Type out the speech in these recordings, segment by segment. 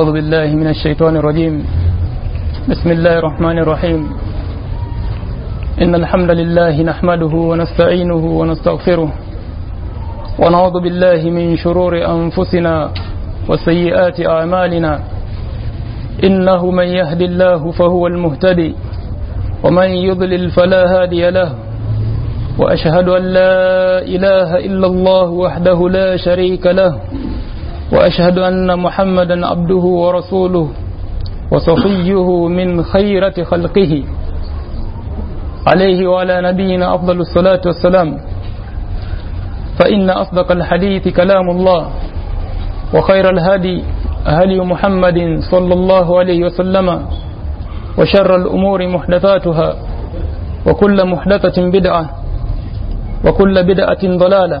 أعوذ بالله من الشيطان الرجيم. بسم الله الرحمن الرحيم. إن الحمد لله نحمده ونستعينه ونستغفره ونعوذ بالله من شرور أنفسنا وسيئات أعمالنا. إنه من يهد الله فهو المهتدي ومن يضلل فلا هادي له. وأشهد أن لا إله إلا الله وحده لا شريك له. وأشهد أن محمدا عبده ورسوله وصفيه من خيرة خلقه. عليه وعلى نبينا أفضل الصلاة والسلام. فإن أصدق الحديث كلام الله وخير الهدي هدي محمد صلى الله عليه وسلم وشر الأمور محدثاتها وكل محدثة بدعة وكل بدعة ضلالة.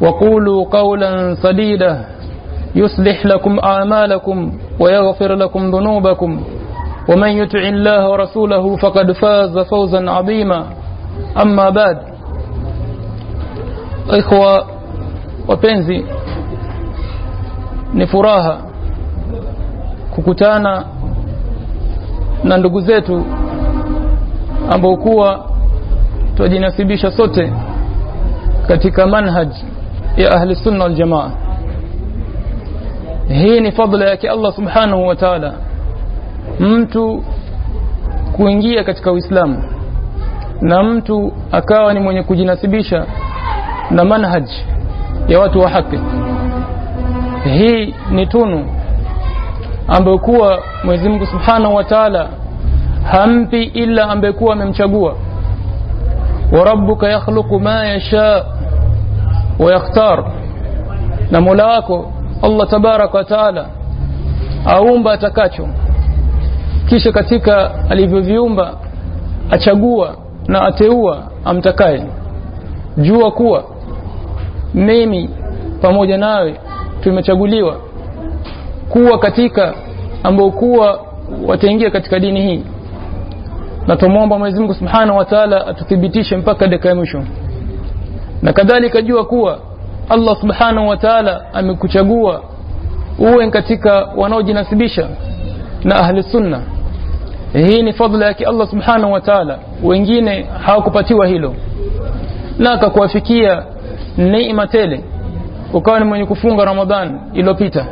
وقولوا قولا سديدا. يصلح لكم أعمالكم ويغفر لكم ذنوبكم. ومن يطع الله ورسوله فقد فاز فوزا عظيما. أما بعد. إخوة wapenzi ni furaha kukutana na ndugu zetu ambao kuwa twajinasibisha sote katika manhaj. Ya ahli sunna wal jamaa hii ni fadla yake Allah subhanahu wa ta'ala mtu kuingia katika Uislamu na mtu akawa ni mwenye kujinasibisha na manhaj ya watu wa haki hii ni tunu ambayo kuwa Mwenyezi Mungu Subhanahu wa Ta'ala hampi ila ambaye kuwa amemchagua wa rabbuka yakhluqu ma yasha yakhtar na Mola wako Allah tabaraka wa Ta'ala aumba atakacho. Kisha katika alivyoviumba achagua na ateua amtakaye. Jua kuwa mimi pamoja nawe tumechaguliwa kuwa katika ambao kuwa wataingia katika dini hii. Na tumwomba Mwenyezi Mungu Subhanahu wa Ta'ala atuthibitishe mpaka dakika ya mwisho na kadhalika jua kuwa Allah Subhanahu wa Ta'ala amekuchagua uwe katika wanaojinasibisha na ahli sunna. Hii ni fadhila yake Allah Subhanahu wa Ta'ala. Wengine hawakupatiwa hilo. Na akakuwafikia neema tele ukawa ni mwenye kufunga Ramadhan iliyopita.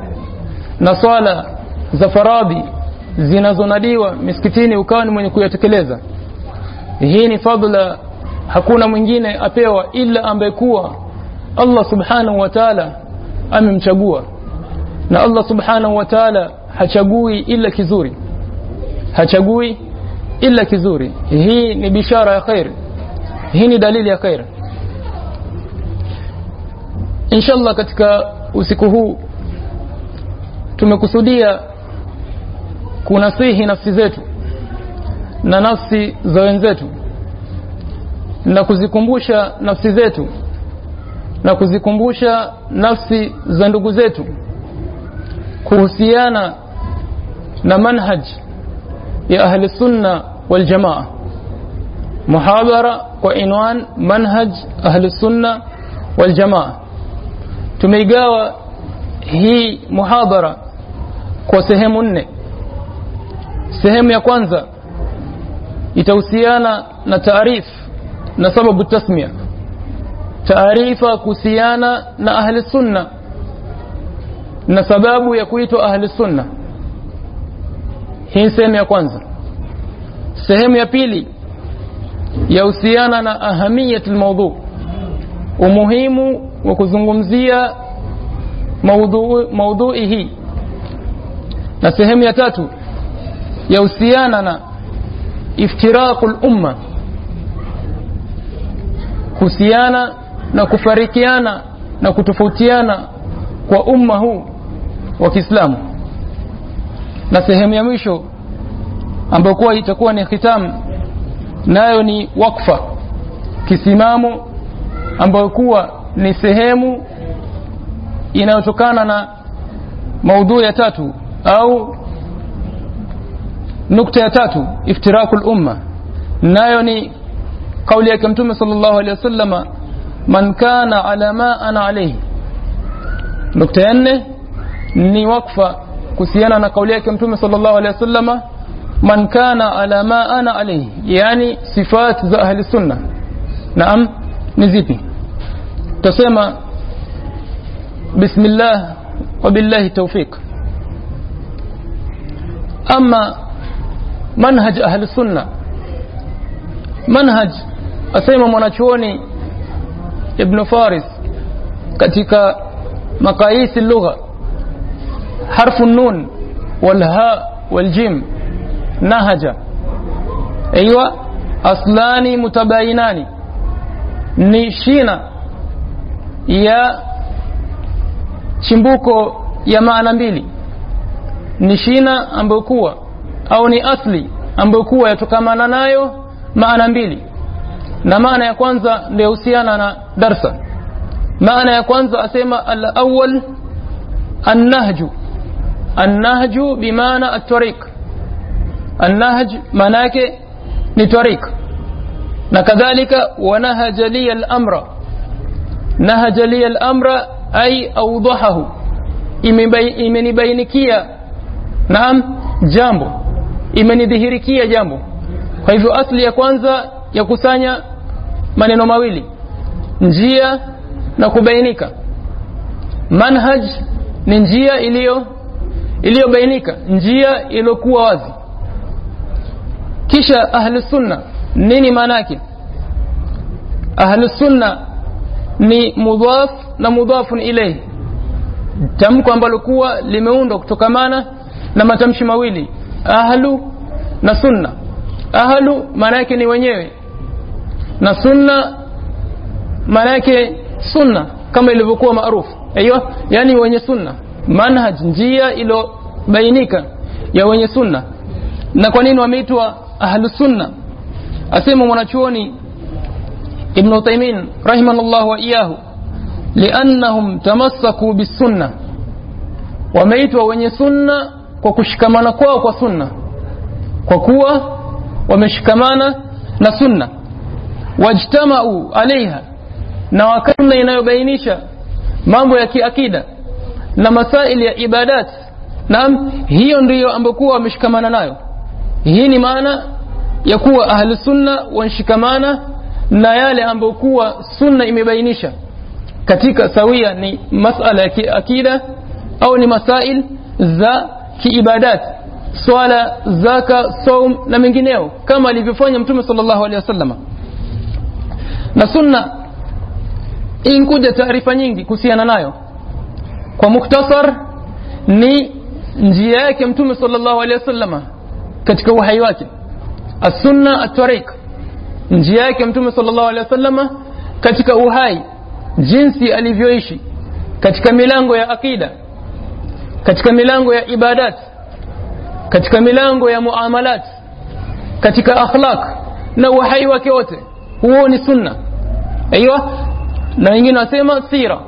Na swala za faradhi zinazonadiwa misikitini ukawa ni mwenye kuyatekeleza. Hii ni fadhila hakuna mwingine apewa ila ambaye kuwa Allah subhanahu wa ta'ala amemchagua. Na Allah subhanahu wa ta'ala hachagui ila kizuri. Hachagui ila kizuri. Hii ni bishara ya khair. Hii ni dalili ya khair. Inshallah katika usiku huu tumekusudia kunasihi nafsi zetu na nafsi za wenzetu na kuzikumbusha nafsi zetu na kuzikumbusha nafsi za ndugu zetu kuhusiana na manhaj ya ahli sunna wal jamaa. Muhadhara kwa inwan manhaj ahli sunna wal jamaa. Tumeigawa hii muhadhara kwa sehemu nne. Sehemu ya kwanza itahusiana na taarif na sababu tasmia. Taarifa kuhusiana na ahli sunna na sababu ya kuitwa ahli sunna. Hii sehemu ya kwanza. Sehemu ya pili yahusiana na ahamiyat lmaudhu umuhimu wa kuzungumzia maudhui maudhui hii. Na sehemu ya tatu yahusiana na iftiraqul umma kuhusiana na kufarikiana na kutofautiana kwa umma huu wa Kiislamu. Na sehemu ya mwisho ambayo kuwa itakuwa ni khitam nayo ni wakfa kisimamo ambayo kuwa ni sehemu inayotokana na maudhui ya tatu au nukta ya tatu iftiraku lumma nayo ni kauli yake mtume sallallahu alaihi wasallama man kana ala ma ana alayhi nukta ya nne ni wakfa kuhusiana na kauli yake mtume sallallahu alaihi wasallama man kana ala ma ana alayhi yani sifat za ahli sunna naam ni zipi tutasema bismillah billahi tawfiq ama manhaj ahli sunna manhaj asema mwanachuoni ibn faris katika maqayis lugha harfu nun walha waljim nahaja ايوه aslani mutabayinani ni shina ya chimbuko ya maana mbili ni shina ambayo kuwa au ni asli ambayo kuwa yatokamana nayo maana mbili na maana ya kwanza ndio husiana na darsa. Maana ya kwanza asema al-awwal an-nahju. An-nahju bimaana at-tariq. An-nahj maana yake ni tariq. Na kadhalika wanahaja li al-amra. Nahaja li al-amra ay awdahahu. Imenibainikia naam jambo. Imenidhihirikia jambo. Kwa hivyo asli ya kwanza ya kusanya maneno mawili njia na kubainika. Manhaj ni njia iliyo iliyobainika njia iliyokuwa wazi. Kisha ahlu sunna nini maana yake? Ahlu sunna ni mudhaf na mudhafun ilayhi. Tamko ambalo kuwa limeundwa kutokamana na matamshi mawili ahlu na sunna ahlu maana yake ni wenyewe. Na sunna maana yake sunna kama ilivyokuwa maarufu. Aiyo yani wenye sunna. Manhaj njia iliyobainika ya wenye sunna. Na kwa nini wameitwa ahlu sunna? Asema mwanachuoni ibn Uthaymeen rahimahullah wa iyahu liannahum tamassaku bisunna wameitwa wenye sunna kwa kushikamana kwao kwa sunna. Kwa kuwa wameshikamana na sunna. Wajtamau alaiha na wakarna inayobainisha mambo ya kiakida na masaili ya ibadat. Naam hiyo ndiyo ambokuwa wameshikamana nayo. Hii ni maana ya kuwa ahli sunna wanshikamana na yale ambokuwa sunna imebainisha. Katika sawia ni masala ya kiakida au ni masail za kiibadat swala zaka saum na mengineo kama alivyofanya mtume sallallahu alaihi wasallam na sunna inkuja taarifa nyingi kuhusiana nayo kwa muktasar ni njia yake mtume sallallahu alaihi wasallam katika uhai wake as-sunna at-tariq njia yake mtume sallallahu alaihi wasallam katika uhai jinsi alivyoishi katika milango ya akida katika milango ya ibadat katika milango ya muamalat katika akhlaq na uhai wake wote huo ni sunna aiywa na wengine wasema sira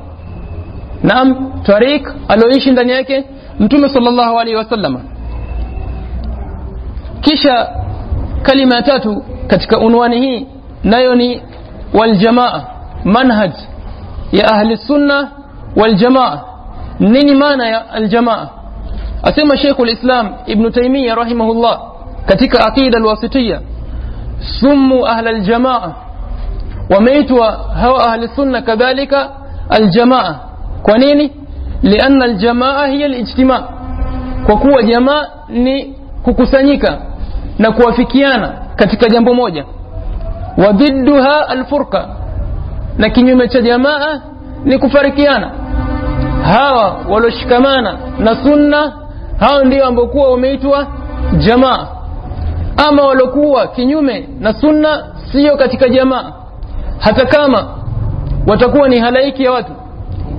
naam tariq alioishi ndani yake mtume sallallahu alaihi wasallam kisha kalima tatu katika unwani hii nayo ni waljamaa manhaj ya ahli sunna waljamaa nini maana ya aljamaa asema Sheikh ulislam Ibn Taymiyyah rahimahullah katika aqida alwasitiyya sumu ahla aljamaa wameitwa hawa ahli sunna kadhalika aljamaa kwa nini lianna aljamaa hiya alijtimaa kwa kuwa jamaa ni kukusanyika na kuwafikiana katika jambo moja wa dhidduha alfurqa na kinyume cha jamaa ni kufarikiana hawa walioshikamana na sunna hao ndio ambokuwa wameitwa jamaa. Ama walokuwa kinyume na sunna sio katika jamaa. Hata kama watakuwa ni halaiki ya watu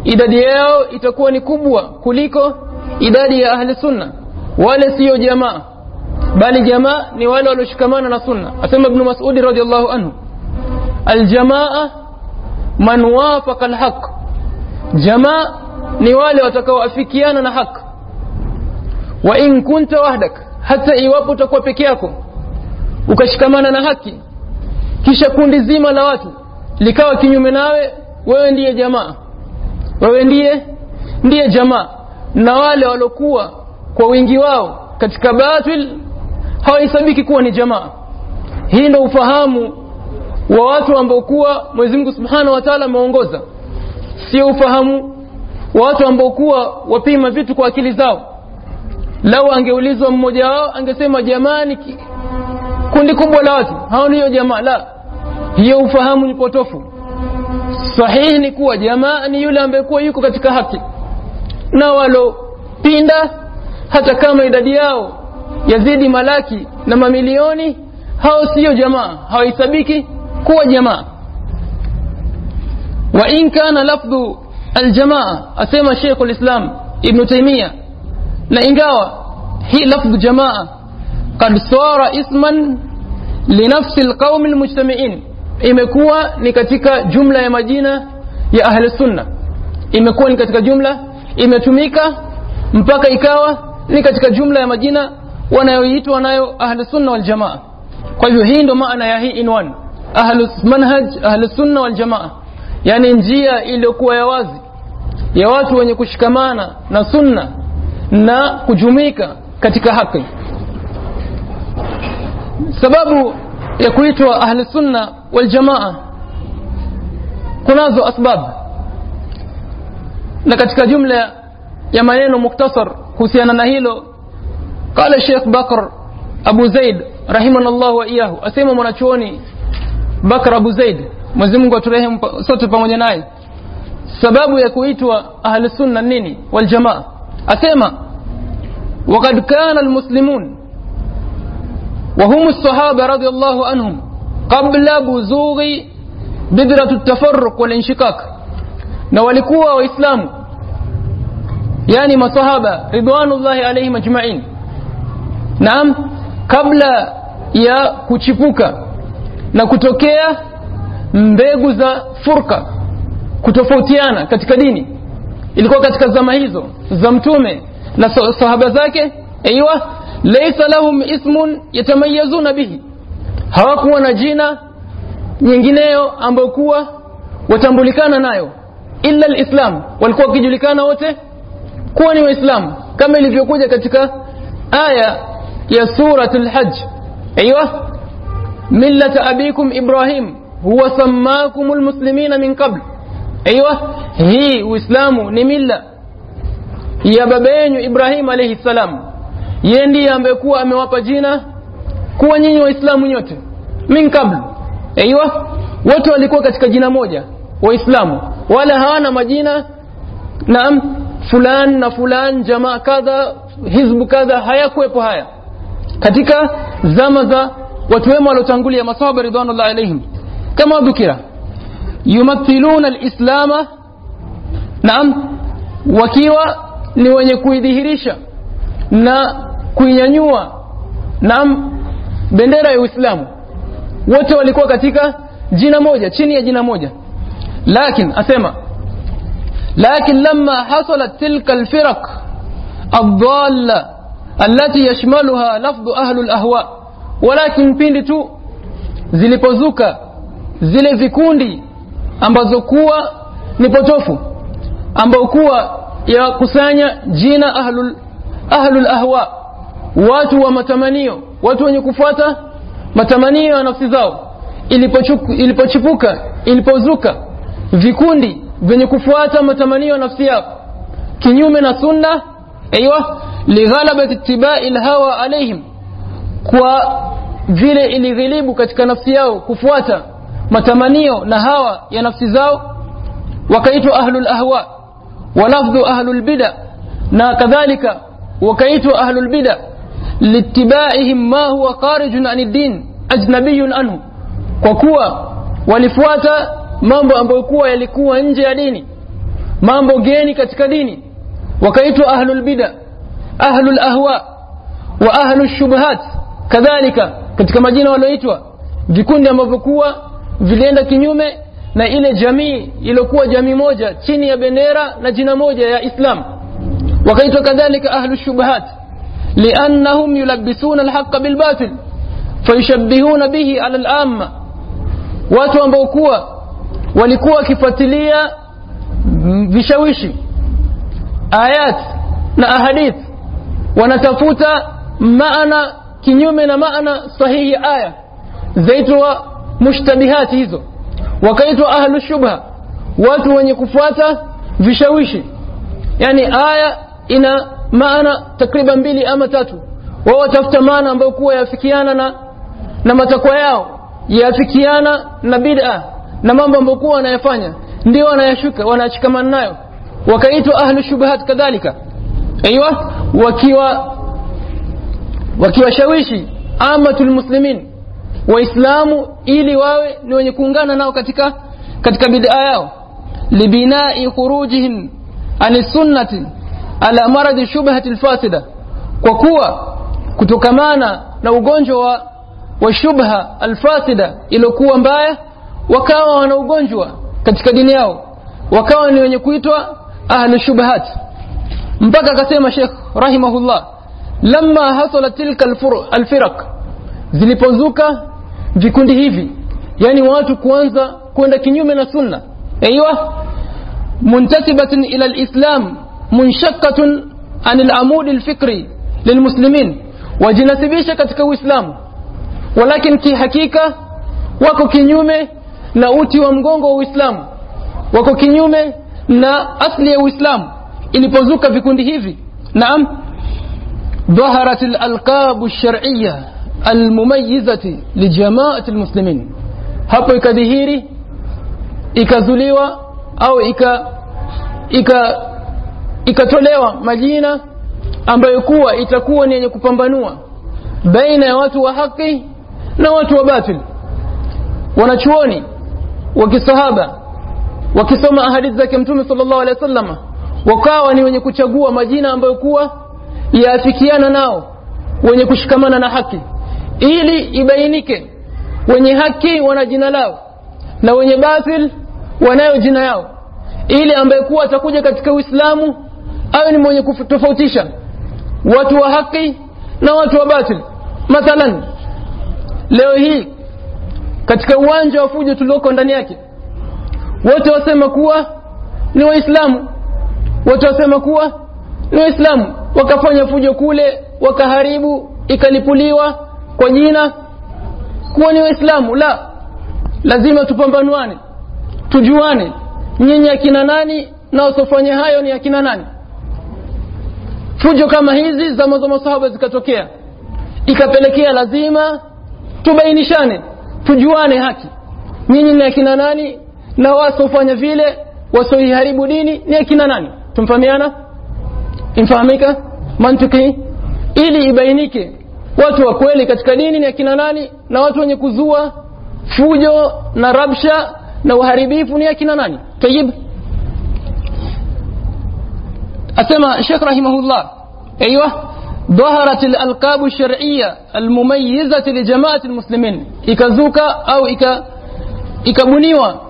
idadi yao itakuwa ni kubwa kuliko idadi ya ahli sunna. Wale sio jamaa bali jamaa ni wale walioshikamana na sunna. Asema ibn mas'ud radiyallahu anhu aljamaa man wafaqa alhaq. Jamaa ni wale watakaoafikiana na haki wa in kunta wahdak hata iwapo utakuwa peke yako ukashikamana na haki kisha kundi zima la watu likawa kinyume nawe wewe ndiye jamaa. Wewe ndiye ndiye jamaa. Na wale walokuwa kwa wingi wao katika batil hawahesabiki kuwa ni jamaa. Hii ndio ufahamu wa watu ambao kuwa Mwenyezi Mungu Subhanahu wa Ta'ala ameongoza sio ufahamu wa watu ambao kuwa wapima vitu kwa akili zao lau angeulizwa mmoja wao angesema jamani kundi kubwa la watu hao niyo jamaa. La hiyo ufahamu ni potofu. Sahihi ni kuwa jamaa ni yule ambaye kuwa yuko katika haki. Na walopinda hata kama idadi yao yazidi malaki na mamilioni hao siyo jamaa hawahesabiki kuwa jamaa. Wa in kana lafdhu aljamaa asema Sheikh lislam Ibn Taymiyyah na ingawa hii lafdhu jamaa kad sawara isman linafsi lqaumi almujtamiin imekuwa ni katika jumla ya majina ya ahli sunna. Imekuwa ni katika jumla imetumika mpaka ikawa ni katika jumla ya majina wanayoitwa nayo ahli sunna wal jamaa. Kwa hivyo hii ndo maana ya hii inwan ahli manhaj ahli sunna wal jamaa. Yani njia iliyokuwa ya wazi ya watu wenye kushikamana na sunna na kujumuika katika haki. Sababu ya kuitwa ahli waljamaa wal jamaa kunazo asbab. Na katika jumla ya maneno muktasar kuhusiana na hilo qala Sheikh Bakr Abu Zaid rahimanallahu wa iyahu asema mwanachuoni Bakr Abu Zaid Mwenyezi Mungu aturehemu sote pamoja naye. Sababu ya kuitwa ahli sunna nini? Wal asema وقد كان المسلمون وهم الصحابة رضي الله عنهم قبل بزوغ بذرة التفرق والانشقاق na walikuwa waislamu yani masahaba ridwanullahi alaihim ajmain naam kabla ya kuchipuka na kutokea mbegu za furka kutofautiana katika dini ilikuwa katika zama hizo za mtume na sahaba zake aiwa laysa lahum ismun yatamayazuna bihi hawakuwa na jina nyingineyo ambayo kuwa watambulikana nayo illa alislam walikuwa wakijulikana wote kuwa ni waislamu kama ilivyokuja katika aya ya surat al-hajj aiwa millata abikum ibrahim huwa sammakum almuslimina min qabl aiwa hii uislamu ni mila ya baba yenu ibrahim alaihi salam. Yeye ndiye ambaye kuwa amewapa jina kuwa nyinyi waislamu nyote min qabl. Aiwa wote walikuwa katika jina moja waislamu. Wala hawana majina naam fulan na fulan jamaa kadha hizbu kadha hayakuwepo haya. Katika zama za watu wema waliotangulia masahaba ridwanullah alaihim kama dhukira yumathiluna alislama naam wakiwa ni wenye kuidhihirisha na kuinyanyua naam bendera ya uislamu. Wote walikuwa katika jina moja chini ya jina moja. Lakin asema lakin lama hasalat tilka alfiraq aldalla alati yashmaluha lafdhu ahlu alahwa walakin pindi tu zilipozuka zile vikundi ambazo kuwa ni potofu ambao kuwa ya kusanya jina ahlul ahlul ahwa watu wa matamanio watu wenye kufuata matamanio ya nafsi zao. Ilipochipuka ilipozuka vikundi vyenye kufuata matamanio ya nafsi yao kinyume na sunna aiwa lighalabati ittibai lhawa alaihim kwa vile ilighilibu katika nafsi yao kufuata matamanio na hawa ya nafsi zao wakaitwa ahlul ahwa walafdhu ahlul bid'a na kadhalika wakaitwa ahlul bid'a litibaihim ma huwa kharijun an din ajnabiyun anhu. Kwa kuwa walifuata mambo ambayo kuwa yalikuwa nje ya dini mambo geni katika dini wakaitwa ahlul bida ahlul ahwa wa ahlul shubhat kadhalika katika majina walioitwa vikundi ambavyo kuwa vilienda kinyume na ile jamii iliyokuwa jamii moja chini ya bendera na jina moja ya islam wakaitwa kadhalika ahlu shubhat liannahum yulabisuna alhaqa bilbatil fayushabihuna bihi ala lamma watu ambao kuwa walikuwa wakifuatilia vishawishi ayat na ahadith wanatafuta maana kinyume na maana sahihi ya aya zaitwa mushtabihati hizo wakaitwa ahlu shubha watu wenye kufuata vishawishi yani aya ina maana takriban mbili ama tatu wao watafuta maana ambayo kuwa yafikiana na na matakwa yao yafikiana na bid'a na mambo ambayo kuwa wanayafanya ndio wanayashuka wanashikamana nayo wakaitwa ahlu shubhat kadhalika aiywa wakiwa wakiwashawishi amatul muslimin waislamu ili wawe ni wenye kuungana nao katika katika bid'a yao. Libinai khurujihim ani sunnati ala maradi shubhati alfasida. Kwa kuwa kutokamana na ugonjwa wa, wa shubha alfasida iliyokuwa mbaya wakawa wana ugonjwa katika dini yao. Wakawa ni wenye kuitwa ahli shubhat. Mpaka akasema Sheikh rahimahullah lamma hasala tilka alfiraq. Zilipozuka vikundi hivi yani watu kuanza kwenda kinyume na sunna aiywa muntasibatun ila alislam munshaqatun an alamud alfikri lilmuslimin wajinasibisha katika uislamu walakin kihakika wako kinyume na uti wa mgongo wa uislamu wako kinyume na asli ya uislamu ilipozuka vikundi hivi naam ظهرت الألقاب الشرعية almumayizati lijamaati lmuslimin hapo ikadhihiri ikazuliwa au ika ika ikatolewa majina ambayo kuwa itakuwa ni yenye kupambanua baina ya watu wa haki na watu wa batil. Wanachuoni wa kisahaba wakisoma ahadithi zake mtume sallallahu alaihi wasallam wakawa ni wenye kuchagua majina ambayo kuwa yaafikiana nao wenye kushikamana na haki ili ibainike. Wenye haki wana jina lao na wenye batil wanayo jina yao. Ili ambaye kuwa atakuja katika uislamu awe ni mwenye kutofautisha watu wa haki na watu wa batil. Mathalan leo hii katika uwanja wa fujo tulioko ndani yake wote wasema kuwa ni waislamu. Wote wasema kuwa ni waislamu. Wakafanya fujo kule wakaharibu ikalipuliwa kwa jina kuwa ni waislamu la. Lazima tupambanuane tujuane nyinyi akina nani na wasofanya hayo ni akina nani. Fujo kama hizi za za masahaba zikatokea ikapelekea lazima tubainishane tujuane haki. Nyinyi ni akina nani na wasofanya vile wasoiharibu dini ni akina nani? Tumfahamiana? Imfahamika mantiki? Ili ibainike watu wa kweli katika dini ni akina nani na watu wenye kuzua fujo na rabsha na uharibifu ni akina nani tayib asema Sheikh rahimahullah ايوه ظهرت الالقاب الشرعيه المميزه لجماعه المسلمين ikazuka au ika ikabuniwa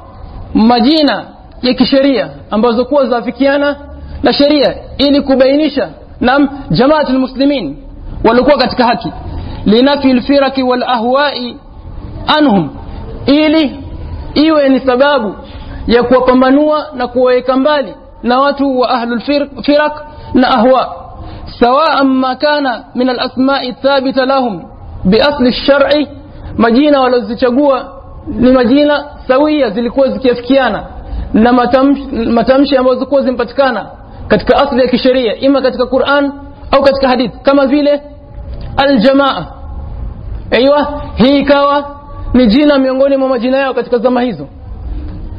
majina ya kisheria ambazo kuwa zafikiana na sheria ili kubainisha nam jamaat almuslimin walikuwa katika haki. Linafi lfiraki walahwai anhum ili iwe ni sababu ya kuwapambanua na kuwaweka mbali na watu wa ahlulfirak na ahwa. Sawaan ma kana min alasmai thabita lahum biasli shari majina waliozichagua ni majina sawia zilikuwa zikiafikiana na matamshi ambazo zilikuwa zimpatikana katika asli ya kisheria ima katika quran au katika hadith kama vile aljamaa. Aiywa hii ikawa ni jina miongoni mwa majina yao katika zama hizo.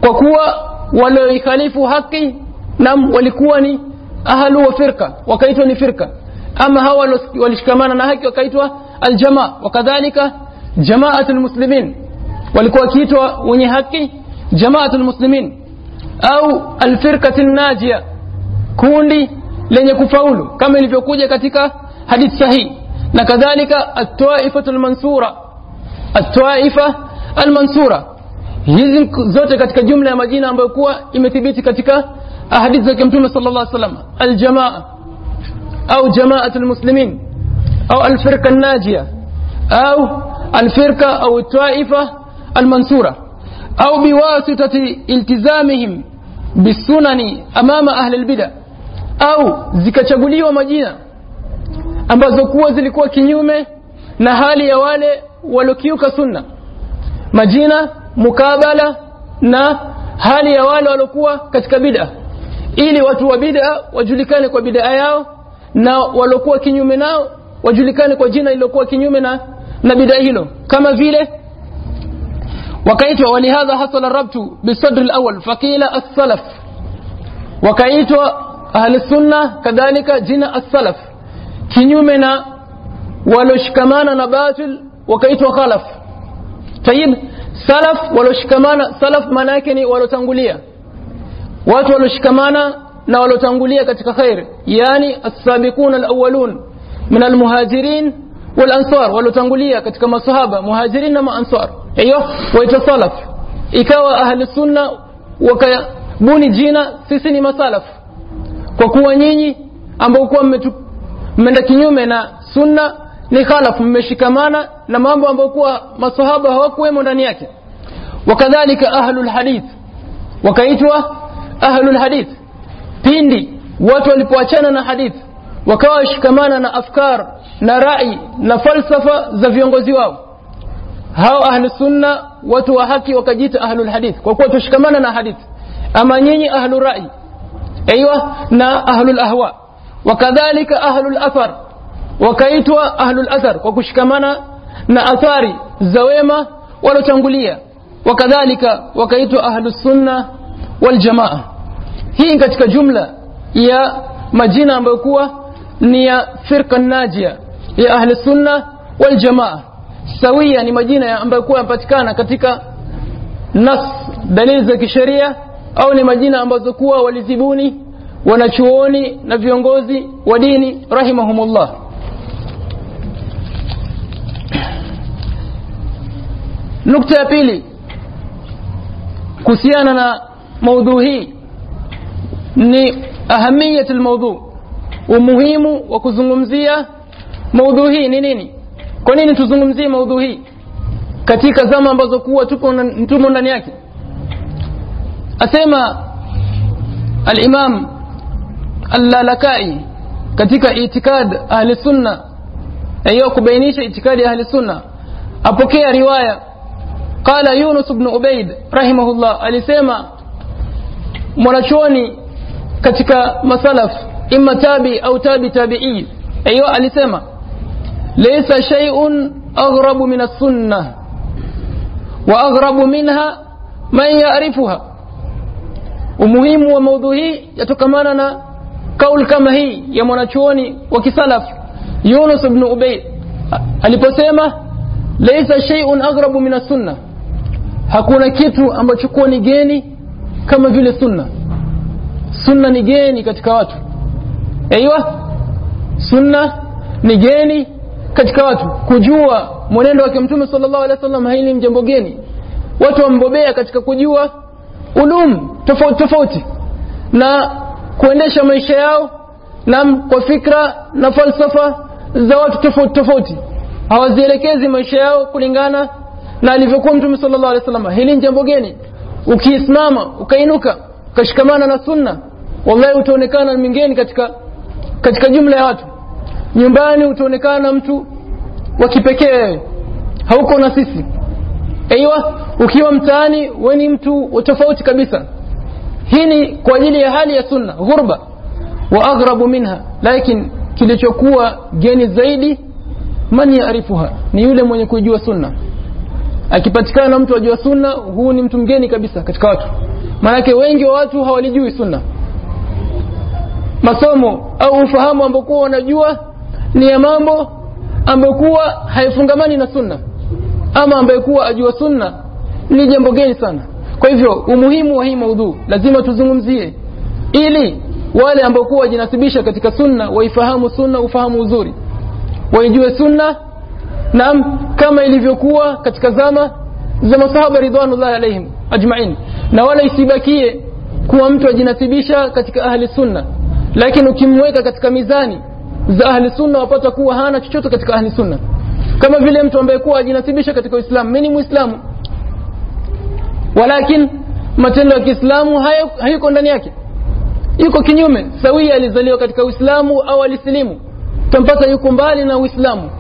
Kwa kuwa walioikhalifu haki nam walikuwa ni ahlu wa firka wakaitwa ni firka. Ama hawa walishikamana na haki wakaitwa aljamaa. Wakadhalika jamaatul muslimin. Walikuwa wakiitwa wenye haki jamaatul muslimin. Au alfirqatin najia. Kundi lenye kufaulu kama ilivyokuja katika hadith sahihi na kadhalika at-taifatu al-mansura at-taifa al-mansura hizi zote katika jumla ya majina ambayo kuwa imethibiti katika hadithi za mtume sallallahu alaihi wasallam al-jamaa au jamaat al-muslimin au al-firqa an-najia au al-firqa au at-taifa al-mansura au biwasitati iltizamihim bisunani amama ahli al-bid'ah au zikachaguliwa majina ambazo kuwa zilikuwa kinyume na hali ya wale waliokiuka sunna. Majina mukabala na hali ya wale waliokuwa katika bid'a. Ili watu wa bid'a wajulikane kwa bid'a yao na waliokuwa kinyume nao wajulikane kwa jina lililokuwa kinyume na na bid'a hilo. Kama vile wakaitwa walihadha hasala rabtu bisadri alawwal faqila as-salaf. Wakaitwa ahli sunna kadhalika jina as-salaf kinyume na waloshikamana na batil wakaitwa khalaf tayib salaf waloshikamana salaf maana yake ni walotangulia watu waloshikamana na walotangulia katika khair yani as-sabiquna al-awwalun min al-muhajirin wal-ansar walotangulia katika masahaba muhajirin na maansar hiyo waitwa salaf ikawa ahli sunna wakabuni jina sisi ni masalaf kwa kuwa nyinyi ambao kuwa mmeenda kinyume na sunna ni khalaf mmeshikamana na mambo ambayo kuwa masahaba hawakuwemo ndani yake. Wakadhalika ahlul hadith wakaitwa ahlul hadith. Pindi watu walipoachana na hadith wakawa washikamana na afkar na rai na falsafa za viongozi wao. Hao ahlusunna watu wa haki wakajiita ahlul hadith. Kwa kuwa tushikamana na hadith. Ama nyinyi ahlu rai aiywa na ahlul ahwa. Wakadhalika ahlul athar. Wakaitwa ahlul athar kwa kushikamana na athari za wema walotangulia wakadhalika wakaitwa ahlus sunna wal jamaa. Hii katika jumla ya majina ambayo kuwa ni ya firqa najia ya ahli sunna wal jamaa. Sawia ni majina ambayo kuwa yanapatikana katika nas dalili za kisheria au ni majina ambazo kuwa walizibuni wanachuoni na viongozi wa dini rahimahumullah. Nukta ya pili kuhusiana na maudhu hii ni ahamiyat almawdhu umuhimu wa kuzungumzia maudhu hii ni nini? Kwa nini tuzungumzie maudhu hii katika zama ambazo kuwa tuko tumo ndani yake أسمى الإمام اللالكائي كتك إتكاد أهل السنة. أيوك بينيش إتكاد أهل السنة. أبوكي رواية. قال يونس بن عبيد رحمه الله. أسمى مرشوني كتك مسلف. إما تابي أو تابي تابعي. أيوة أسمى ليس شيء أغرب من السنة. وأغرب منها من يعرفها. Umuhimu wa maudhu hii yatokamana na kauli kama hii ya mwanachuoni wa kisalaf Yunus ibn Ubayd. Aliposema laysa shay'un aghrabu min as-sunnah. Hakuna kitu ambacho kuwa ni geni kama vile sunna. Sunna ni geni katika watu. Aiywa sunna ni geni katika watu. Kujua mwenendo wake mtume sallallahu alaihi wasallam haili mjambo jambo geni. Watu wambobea katika kujua ulum tofauti tofauti. Na kuendesha maisha yao na kwa fikra na falsafa za watu tofauti tofauti. Hawazielekezi maisha yao kulingana na alivyokuwa mtume sallallahu alaihi wasallam. Hili ni jambo geni. Ukiisimama ukainuka ukashikamana na sunna wallahi utaonekana mingeni katika katika jumla ya watu. Nyumbani utaonekana mtu wa kipekee hauko na sisi. Aiywa ukiwa mtaani wewe ni mtu tofauti kabisa hii ni kwa ajili ya hali ya sunna ghurba wa aghrabu minha. Lakin kilichokuwa geni zaidi man yaarifuha ni yule mwenye kujua sunna. Akipatikana mtu ajua sunna huu ni mtu mgeni kabisa katika watu. Maanake wengi wa watu hawalijui sunna. Masomo au ufahamu ambaokuwa wanajua ni ya mambo ambayo kuwa haifungamani na sunna. Ama ambaye kuwa ajua sunna ni jambo geni sana kwa hivyo umuhimu wa hii maudhu lazima tuzungumzie. Ili wale ambao kuwa wajinasibisha katika sunna waifahamu sunna ufahamu uzuri. Waijue sunna naam kama ilivyokuwa katika zama za masahaba ridwanullahi alaihim ajmain. Na wala isibakie kuwa mtu ajinasibisha katika ahli sunna. Lakini ukimweka katika mizani za ahli sunna wapata kuwa hana chochote katika ahli sunna. Kama vile mtu ambaye kuwa ajinasibisha katika uislamu. Mi ni muislamu walakin matendo ya kiislamu hayuko ndani yake. Yuko kinyume. Sawia alizaliwa katika uislamu au alisilimu. Tampata yuko mbali na uislamu.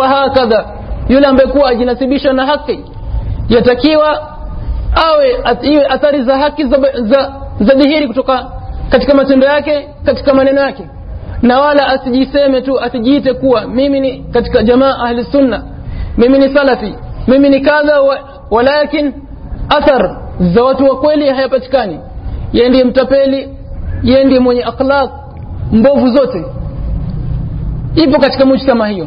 Wa hakadha yule ambaye kuwa ajinasibisha na haki yatakiwa awe iwe athari za haki za, za, za dhihiri kutoka katika matendo yake katika maneno yake. Na wala asijiseme tu asijiite kuwa mimi ni katika jamaa ahli sunna. Mimi ni salafi. Mimi ni kadha wa, walakin athar za watu wa kweli hayapatikani. Yeye ndiye mtapeli yeye ndiye mwenye akhlaq mbovu zote. Ipo katika mujtama hiyo.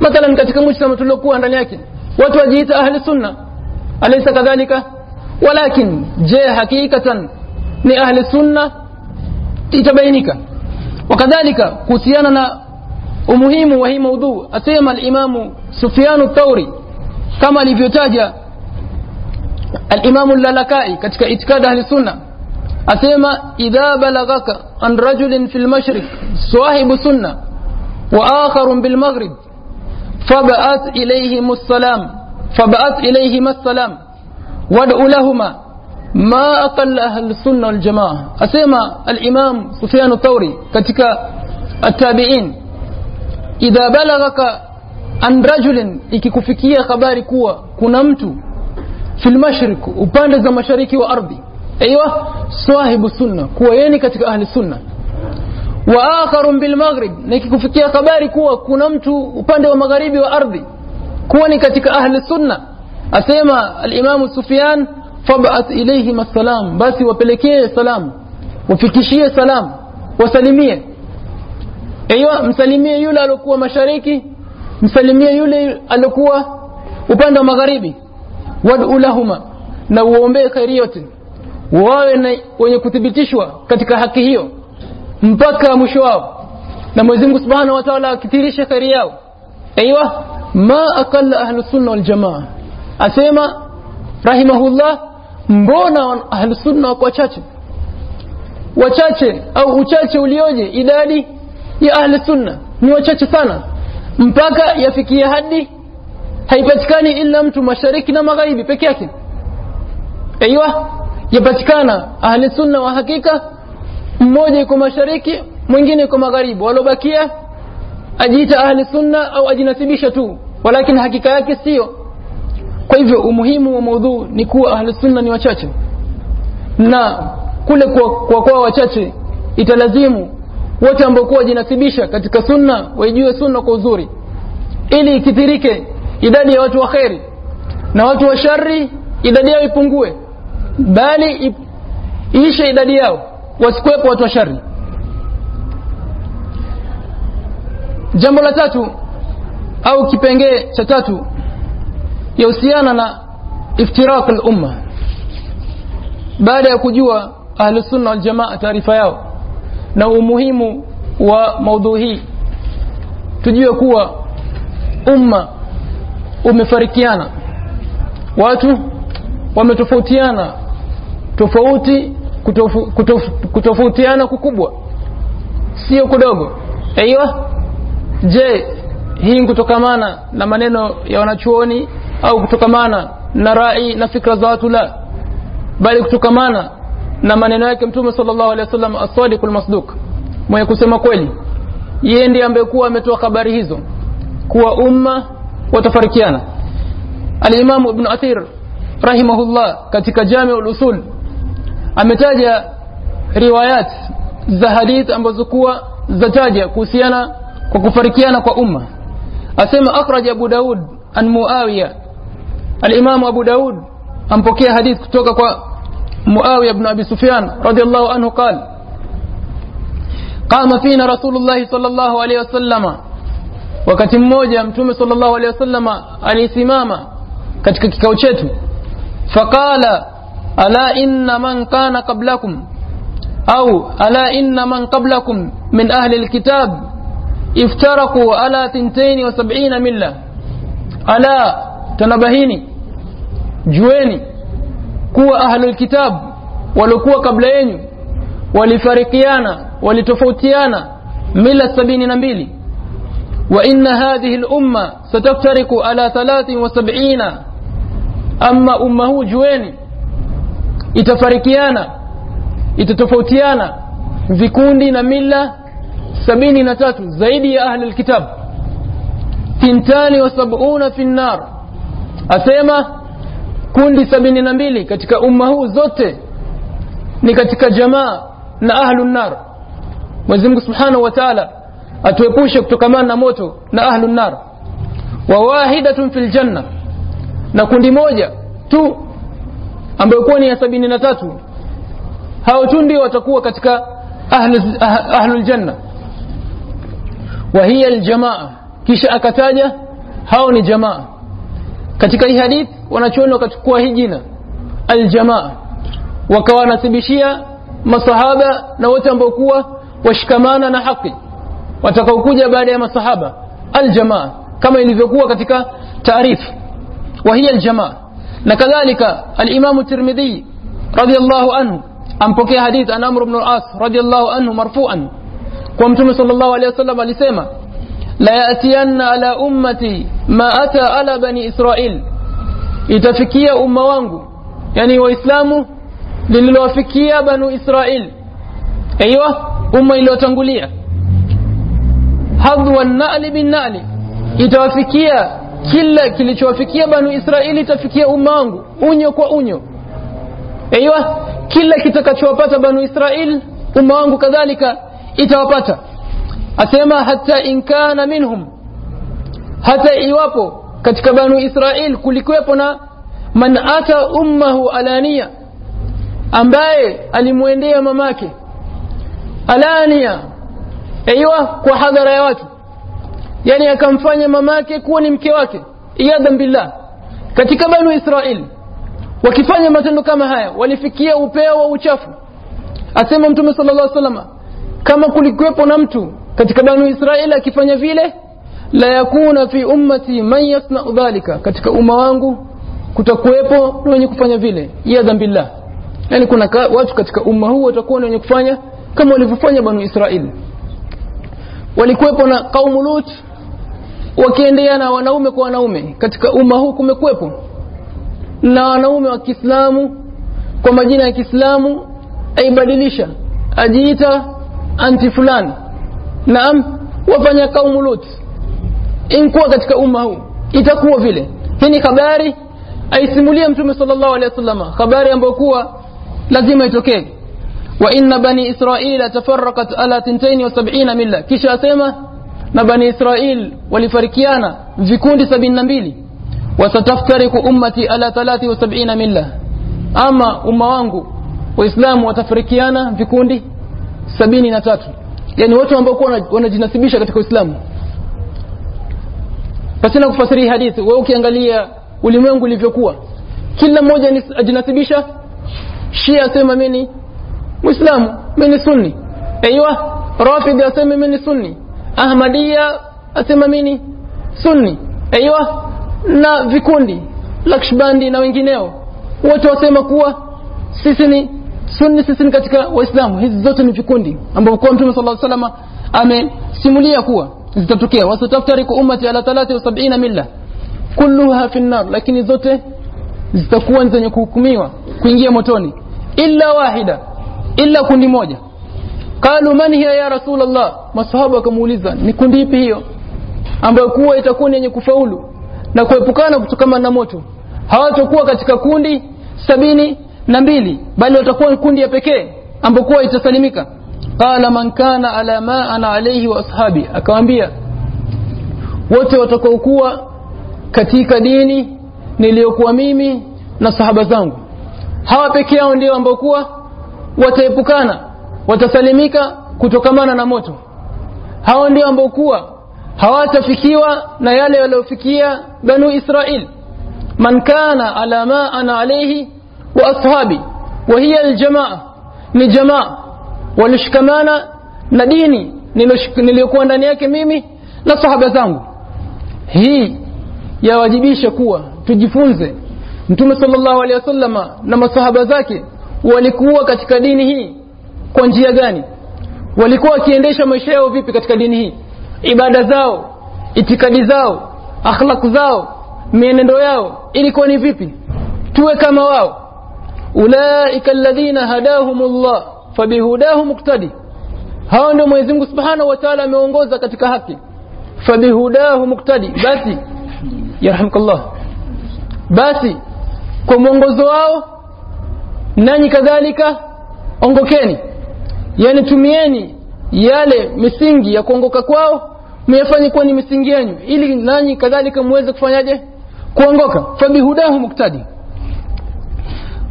Mathalan katika mujtama tuliokuwa ndani yake watu wajiita ahli sunna. Alaysa kadhalika? Walakin je hakikatan ni ahli sunna? Itabainika. Wakadhalika kuhusiana na umuhimu wa hii maudhu asema alimamu sufyanu thauri kama alivyotaja الإمام اللالكائي katika itikadi ahli sunna asema idha balagaka an rajulin fil mashriq sahibu sunna wa akharun bil maghrib fab'ath ilayhim as-salam fab'ath ilayhim as-salam wad'u lahumā ma aqalla ahli sunna wal jamaa asema al-imam Sufyan Thawri katika at-tabi'in idha balagaka an rajulin ikikufikia habari kuwa kuna mtu fil mashriq upande za mashariki wa ardhi aiywa sahibu sunna kuwa yeye katika ahli sunna wa akharun bil maghrib na ikikufikia habari kuwa kuna mtu upande wa magharibi wa ardhi kuwa ni katika ahli sunna asema al-Imam Sufyan fab'at ilayhim masalam basi wapelekee salamu wafikishie salamu wasalimie aiywa msalimie yule alokuwa mashariki msalimie yule alokuwa upande wa magharibi wad'u lahuma na uombee khairi yote. Wawe na wenye kuthibitishwa katika haki hiyo mpaka mwisho wao. Na Mwenyezi Mungu Subhanahu wa Ta'ala akithirisha khairi yao. Aiywa ma aqall ahlus sunna wal jamaa. Asema rahimahullah mbona ahlus sunna wako wachache? Wachache au uchache ulioje? Idadi ya ahlus sunna ni wachache sana. Mpaka yafikia hadi haipatikani ila mtu mashariki na magharibi peke yake. Aiywa yapatikana ahli sunna wa hakika mmoja yuko mashariki mwingine yuko magharibi. Walobakia ajiita ahli sunna au ajinasibisha tu walakin hakika yake sio kwa hivyo umuhimu wa maudhu ni kuwa ahli sunna ni wachache. Na kule kwa kwa, kwa wachache italazimu wote ambao kuwa wajinasibisha katika sunna waijue sunna kwa uzuri. Ili ikithirike idadi ya watu wa kheri. Na watu wa shari idadi yao ipungue. Bali iishe idadi yao wasikuwepo watu wa shari jambo la tatu au kipengee cha tatu yahusiana na iftiraq al-umma. Baada ya kujua ahlusunna waljamaa wal jamaa taarifa yao na umuhimu wa maudhu hii tujue kuwa umma umefarikiana. Watu wametofautiana. Tofauti kutofautiana kukubwa. Sio kudogo. Aiyo je hii kutokamana na maneno ya wanachuoni au kutokamana na rai na fikra za watu? La. Bali kutokamana na maneno yake mtume sallallahu alaihi wasallam as-sadiqul masduq. Mwenye kusema kweli yeye ndiye ambaye kuwa ametoa habari hizo. Kuwa umma watafarikiana al-Imam Ibn Athir rahimahullah katika Jami' al-Usul ametaja riwayat za hadith ambazo kuwa zataja kuhusiana kwa kufarikiana kwa umma asema akhraj Abu Daud an Muawiya al-Imam Abu Daud ampokea hadith kutoka kwa Muawiya ibn Abi Sufyan radiyallahu anhu qala قام فينا رسول الله صلى الله عليه وسلم wakati mmoja mtume sallallahu alaihi wasallam alisimama katika kikao chetu. Faqala ala inna man kana qablakum? Au ala inna man qablakum min ahli alkitab? Iftaraku ala 72 milla. Ala tanabahini jueni kuwa ahlul kitab waliokuwa kabla yenu walifarikiana walitofautiana mila sabini na mbili وإن هذه الأمة ستفترق على ثلاث وسبعين. أما أمه جوين إتفرقيانا إتتفوتيانا ذكوني نملة سبين نتات زيدي يا أهل الكتاب. تنتان وسبعون في النار. أسيما كوني سبين نملي كتك أمه زوت نكتك جماع نأهل النار. وزمك سبحانه وتعالى atuepushe kutokamana na moto na ahlu nnar wa wahidatun fi ljanna na kundi moja tu ambayo kuwa ni ya sabini na tatu hao tu ndio watakuwa katika ahlu ljanna wa hiya ljamaa kisha akataja hao ni jamaa. Katika hii hadith wanachuoni wakachukua hii jina aljamaa. Wakawanasibishia masahaba na wote ambao kuwa washikamana na haki watakaokuja baada ya masahaba aljamaa kama ilivyokuwa katika taarifu wa hiya aljamaa na kadhalika alimamu tirmidhi radiallahu anhu ampokea hadith an amr bnu las radiallahu anhu marfuan kwa mtume sal llahu alehi wasallam alisema la yatiyanna ala ummati ma ata ala bani israil itafikia umma wangu yani waislamu lililowafikia banu israil aiwa umma iliyotangulia hadwa nali binnali itawafikia kila kilichowafikia banu israeli itafikia umma wangu unyo kwa unyo. Aiwa kila kitakachowapata banu israeli umma wangu kadhalika itawapata. Asema hata in kana minhum. Hata iwapo katika banu israeli kulikuwepo na man ata ummahu alania ambaye alimwendea mamake alania aiwa kwa hadhara ya watu. Yani akamfanya mamake kuwa ni mke wake. Iyadhan billah. Katika banu israil wakifanya matendo kama haya walifikia upeo wa uchafu. Asema mtume sala llah salama kama kulikuwepo na mtu katika banu israeli akifanya vile la yakuna fi ummati man yasnau dhalika. Katika umma wangu kutakuwepo na wenye kufanya vile. Iyadhan billah. Yani kuna watu katika umma huu watakuwa na wenye kufanya kama walivyofanya banu israili walikuwepo na kaumu lut wakiendea na wanaume kwa wanaume. Katika umma huu kumekuwepo na wanaume wa kiislamu kwa majina ya kiislamu aibadilisha ajiita anti fulani naam wafanya kaumu lut. Inkuwa katika umma huu itakuwa vile. Hii ni habari aisimulia mtume sallallahu alaihi wasallam habari ambayo kuwa lazima itokee wa inna bani israila tafarraqat ala tintaini wa sabina milla. Kisha asema na bani israil walifarikiana vikundi sabini na mbili. Wasataftariku ummati ala thalathi wa sabina milla. Ama umma wangu waislamu watafarikiana vikundi sabini na tatu. Yani watu ambao kwa wanajinasibisha katika uislamu. Pasina kufasiri hadithi wewe ukiangalia ulimwengu ulivyokuwa. Kila mmoja ajinasibisha. Shia asema mimi muislamu mimi ni sunni. Aiwa rafidi asema mimi ni sunni. Ahmadia asema mimi sunni. Aiwa na vikundi lakshbandi na wengineo. Wote wasema kuwa sisi ni sunni sisi ni katika waislamu. Hizi zote ni vikundi ambavyo kwa mtume sala salama amesimulia kuwa zitatokea. Wasataftariku ummati ala thalathi wa sabina milla. Kulluha fi nar. Lakini zote zitakuwa ni zenye kuhukumiwa kuingia motoni. Illa wahida illa kundi moja. Qalu man hiya ya rasul allah masahaba wakamuuliza ni kundi ipi hiyo? Ambayo kuwa itakuwa ni yenye kufaulu na kuepukana kutokana na moto. Hawatakuwa katika kundi sabini na mbili bali watakuwa kundi ya pekee ambayo kuwa itasalimika. Qala man kana ala ma ana alayhi wa ashabi akamwambia wote watakaokuwa katika dini niliyokuwa mimi na sahaba zangu. Hawa peke yao ndio ambao kuwa wataepukana watasalimika kutokamana na moto. Hao ndio ambao kuwa hawatafikiwa na yale waliofikia banu israil. Man kana ala ma ana alayhi wa ashabi wa hiya aljamaa ni jamaa walishikamana na dini niliyokuwa ndani yake mimi na sahaba zangu. Hii yawajibisha kuwa tujifunze. Mtume sallallahu alaihi wasallama na masahaba zake walikuwa katika dini hii? Kwa njia gani? Walikuwa wakiendesha maisha yao vipi katika dini hii? Ibada zao itikadi zao akhlaq zao mienendo yao ilikuwa ni vipi? Tuwe kama wao. Ulaika alladhina hadahumullah fabihudahu muqtadi. Hao ndio Mwenyezi Mungu Subhanahu wa Ta'ala ameongoza katika haki. Fabihudahu muqtadi. Basi yarhamukallah. Basi kwa mwongozo wao nanyi kadhalika ongokeni. Yani tumieni yale misingi ya kuongoka kwao myafanye kuwa ni misingi yenu ili nanyi kadhalika muweze kufanyaje? Kuongoka. Fabihudahu muktadi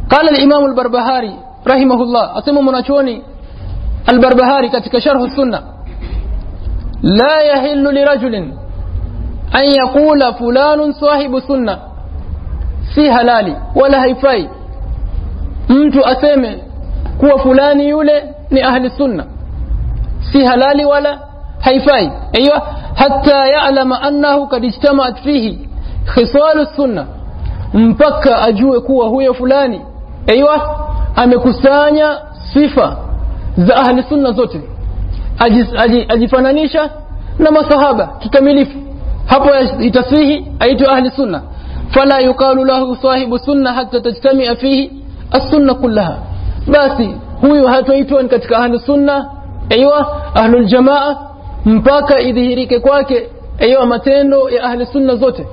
qala al-imam al-barbahari rahimahullah asema mwanachuoni al-barbahari katika sharh sunna la yahillu lirajulin an yaqula fulanun sahibu sunna si halali wala haifai mtu aseme kuwa fulani yule ni ahli sunna. Si halali wala haifai. Aiyo hatta ya'lama annahu kad ijtama'at fihi khisalu sunna. Mpaka ajue kuwa huyo fulani aiyo amekusanya sifa za ahli sunna zote. Ajifananisha na masahaba kikamilifu. Hapo itasihi aitwa ahli sunna. Fala yuqalu lahu sahibu sunna hatta tajtamia fihi as-sunna kullaha. Basi huyu hataitwa katika ahli sunna aiywa ahlul jamaa mpaka idhihirike kwake aiywa matendo ya ahli sunna zote.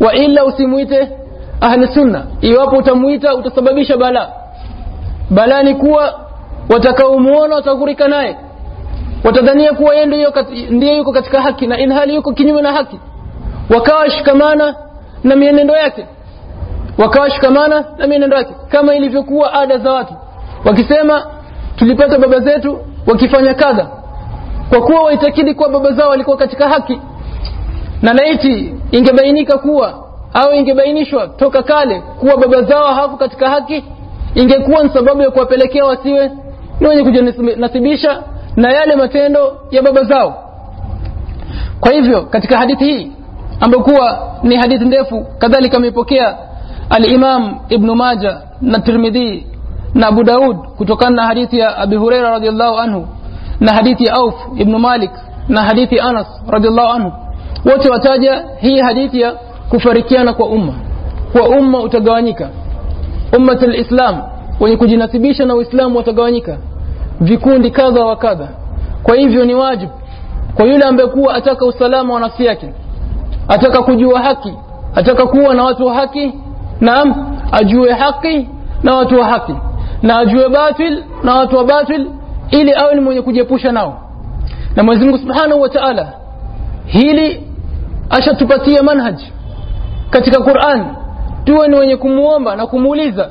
Wa ila usimuite ahli sunna iwapo utamuita utasababisha bala bala ni kuwa watakaomuona watagurika naye. Watadhania kuwa yeye ndiye yuko katika haki na inhali yuko kinyume na haki. Wakawa shikamana na mienendo yake wakawa shikamana na mienendo yake kama ilivyokuwa ada za watu wakisema tulipata baba zetu wakifanya kadha. Kwa kuwa waitakidi kuwa baba zao walikuwa katika haki na laiti ingebainika kuwa au ingebainishwa toka kale kuwa baba zao hawako katika haki ingekuwa ni sababu ya kuwapelekea wasiwe ni wenye kujinasibisha na yale matendo ya baba zao. Kwa hivyo katika hadithi hii ambayo kuwa ni hadithi ndefu kadhalika amepokea al-Imam Ibn Majah na Tirmidhi na Abu Daud kutokana na hadithi ya Abi Huraira radhiallahu anhu na hadithi ya Auf Ibn Malik na hadithi ya Anas radhiallahu anhu. Wote wataja hii hadithi ya kufarikiana kwa umma. Kwa umma utagawanyika. Ummat lislam wenye kujinasibisha na uislamu watagawanyika. Vikundi kadha wa kadha. Kwa hivyo ni wajibu kwa yule ambaye kuwa ataka usalama wa nafsi yake ataka kujua haki ataka kuwa na watu wa haki naam ajue haki na watu wa haki na ajue batil na watu wa batil ili awe ni mwenye kujiepusha nao na Mwenyezi Mungu Subhanahu wa Ta'ala hili ashatupatia manhaj katika Qur'an tuwe ni wenye kumuomba na kumuuliza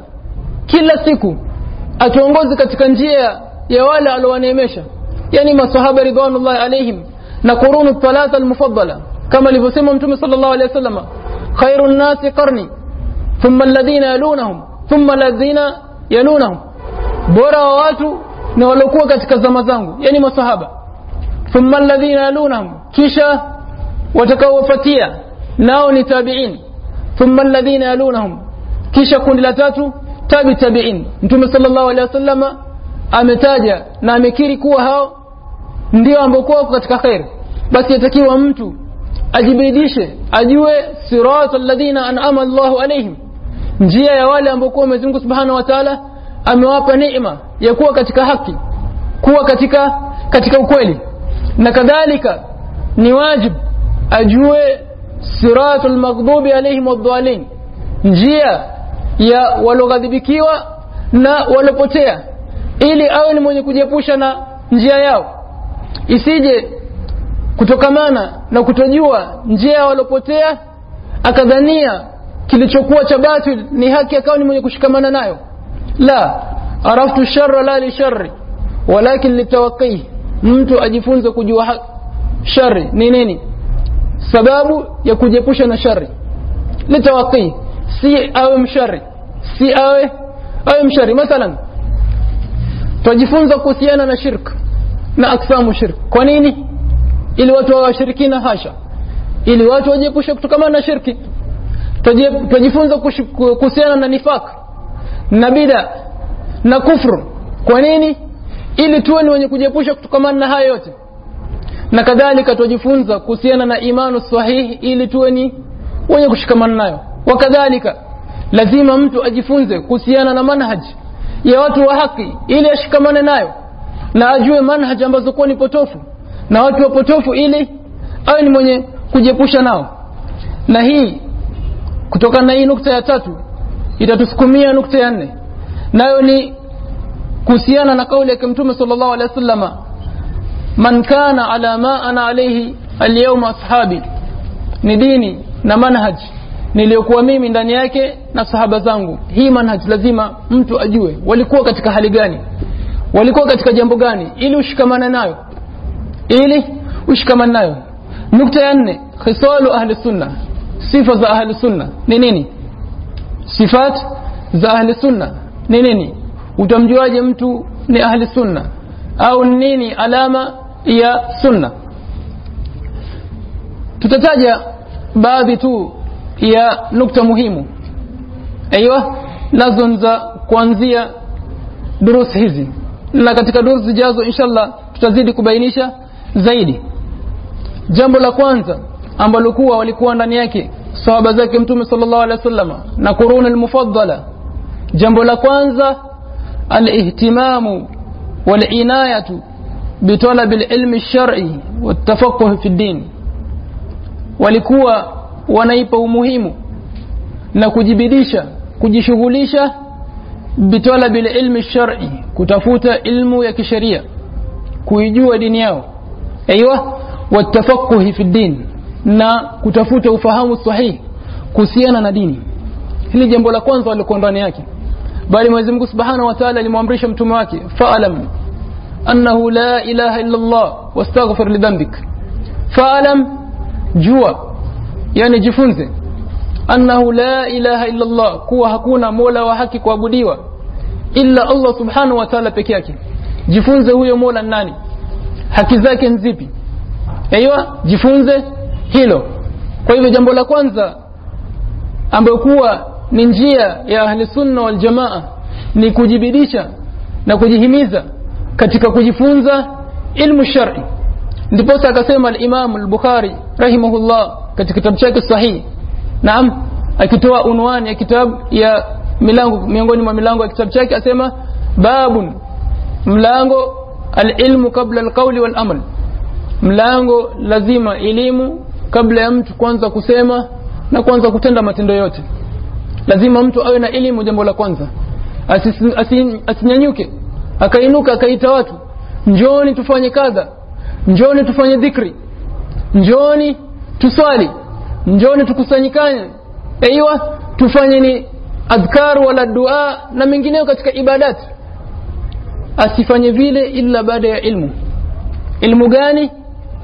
kila siku atuongoze katika njia ya wale aliowaneemesha yani masahaba ridwanullahi alaihim na qurunu thalatha almufaddala kama alivyosema mtume sallallahu alaihi wasallam khairun nasi qarni ثم الذين يلونهم ثم الذين يلونهم. بورا واتو نولوكو كتك الزمزانو يعني مصحابة. ثم الذين يلونهم كيشا وتكو فتيا ناو نتابعين. ثم الذين يلونهم كيشا كون لاتاتو تابي تابعين. أنتم صلى الله عليه وسلم أمتاجا نامكيري كوا هاو ndio ambao kwa katika khair basi yatakiwa mtu ajibidishe ajue siratal ladina an'ama Allahu njia ya wale ambao kwa Mwenyezi Mungu Subhanahu wa Ta'ala amewapa neema ya kuwa katika haki kuwa katika katika ukweli. Na kadhalika ni wajib ajue siratul maghdubi alayhim wadhdallin njia ya waloghadhibikiwa na walopotea ili awe ni mwenye kujiepusha na njia yao. Isije kutokamana na kutojua njia ya walopotea akadhania kilichokuwa cha batil ni haki akawa ni mwenye kushikamana nayo. La araftu sharra la li sharri walakin litawaqih mtu ajifunze kujua shari ni nini? Sababu ya kujiepusha na shari litawaqih si awe mshari si awe awe mshari mathalan twajifunza kuhusiana na shirk na aksamu shirk. Kwa nini? Ili watu wa washirikina hasha. Ili watu wajiepushe kutokamana na shirki twajifunza kuhusiana na nifaq na bida na kufru. Kwa nini? Ili tuwe ni wenye kujiepusha kutokamana na haya yote. Na kadhalika twajifunza kuhusiana na imanu sahihi ili tuwe ni wenye kushikamana nayo. Wakadhalika lazima mtu ajifunze kuhusiana na manhaji ya watu wa haki ili ashikamane nayo. Na ajue manhaji ambazo kuwa ni potofu na watu wa potofu ili awe ni mwenye kujiepusha nao. Na hii kutokana na hii nukta ya tatu itatusukumia nukta ya nne. Nayo ni kuhusiana na kauli yake mtume sallallahu alaihi wasallama man kana ala ma ana alaihi alyauma ashabi. Ni dini na manhaj niliyokuwa mimi ndani yake na sahaba zangu. Hii manhaj lazima mtu ajue walikuwa katika hali gani? Walikuwa katika jambo gani? Ili ushikamane nayo. Ili ushikamane nayo. Nukta ya nne khisalu ahli sunna sifa za ahli sunna ni nini? Sifat za ahli sunna ni nini? Utamjuaje mtu ni ahli sunna? Au nini alama ya sunna? Tutataja baadhi tu ya nukta muhimu. Aiwa nazo kuanzia durusi hizi. Na katika durusi zijazo inshallah tutazidi kubainisha zaidi. Jambo la kwanza ambalo kuwa walikuwa ndani yake sahaba zake mtume sallallahu alaihi wasallam na qurun almufaddala jambo la kwanza alihtimamu walinayatu بطلب العلم الشرعي والتفقه في الدين walikuwa wanaipa umuhimu na kujibidisha kujishughulisha bitalabil ilmi shar'i kutafuta ilmu ya kisheria kuijua dini yao aiywa watafakuhi fi din na kutafuta ufahamu sahihi kuhusiana na dini hili jambo la kwanza walikuwa ndani yake bali Mwenyezi Mungu Subhanahu wa Ta'ala alimwamrisha mtume wake fa'alam annahu la ilaha illa Allah wastaghfir lidhanbik fa'alam jua yani jifunze annahu la ilaha illa Allah kuwa hakuna mola wa haki kuabudiwa illa Allah subhanahu wa ta'ala peke yake jifunze huyo mola nani haki zake nzipi aiywa jifunze hilo. Kwa hivyo jambo la kwanza ambayo kuwa ni njia ya ahli sunna wal jamaa ni kujibidisha na kujihimiza katika kujifunza ilmu shar'i. Ndiposa akasema al-Imam al-Bukhari rahimahullah katika kitabu chake sahihi naam akitoa unwani ya kitabu ya milango miongoni mwa milango ya kitabu chake asema babun mlango al-ilmu al-qawli wal-amal. Mlango lazima elimu kabla ya mtu kwanza kusema na kwanza kutenda matendo yote. Lazima mtu awe na elimu jambo la kwanza. Asinyanyuke. Akainuka akaita watu. Njoni tufanye kadha. Njoni tufanye dhikri. Njoni tuswali. Njoni tukusanyikane. Aiywa tufanye ni adhkar wala dua na mengineyo katika ibadati. Asifanye vile ila baada ya ilmu. Ilmu gani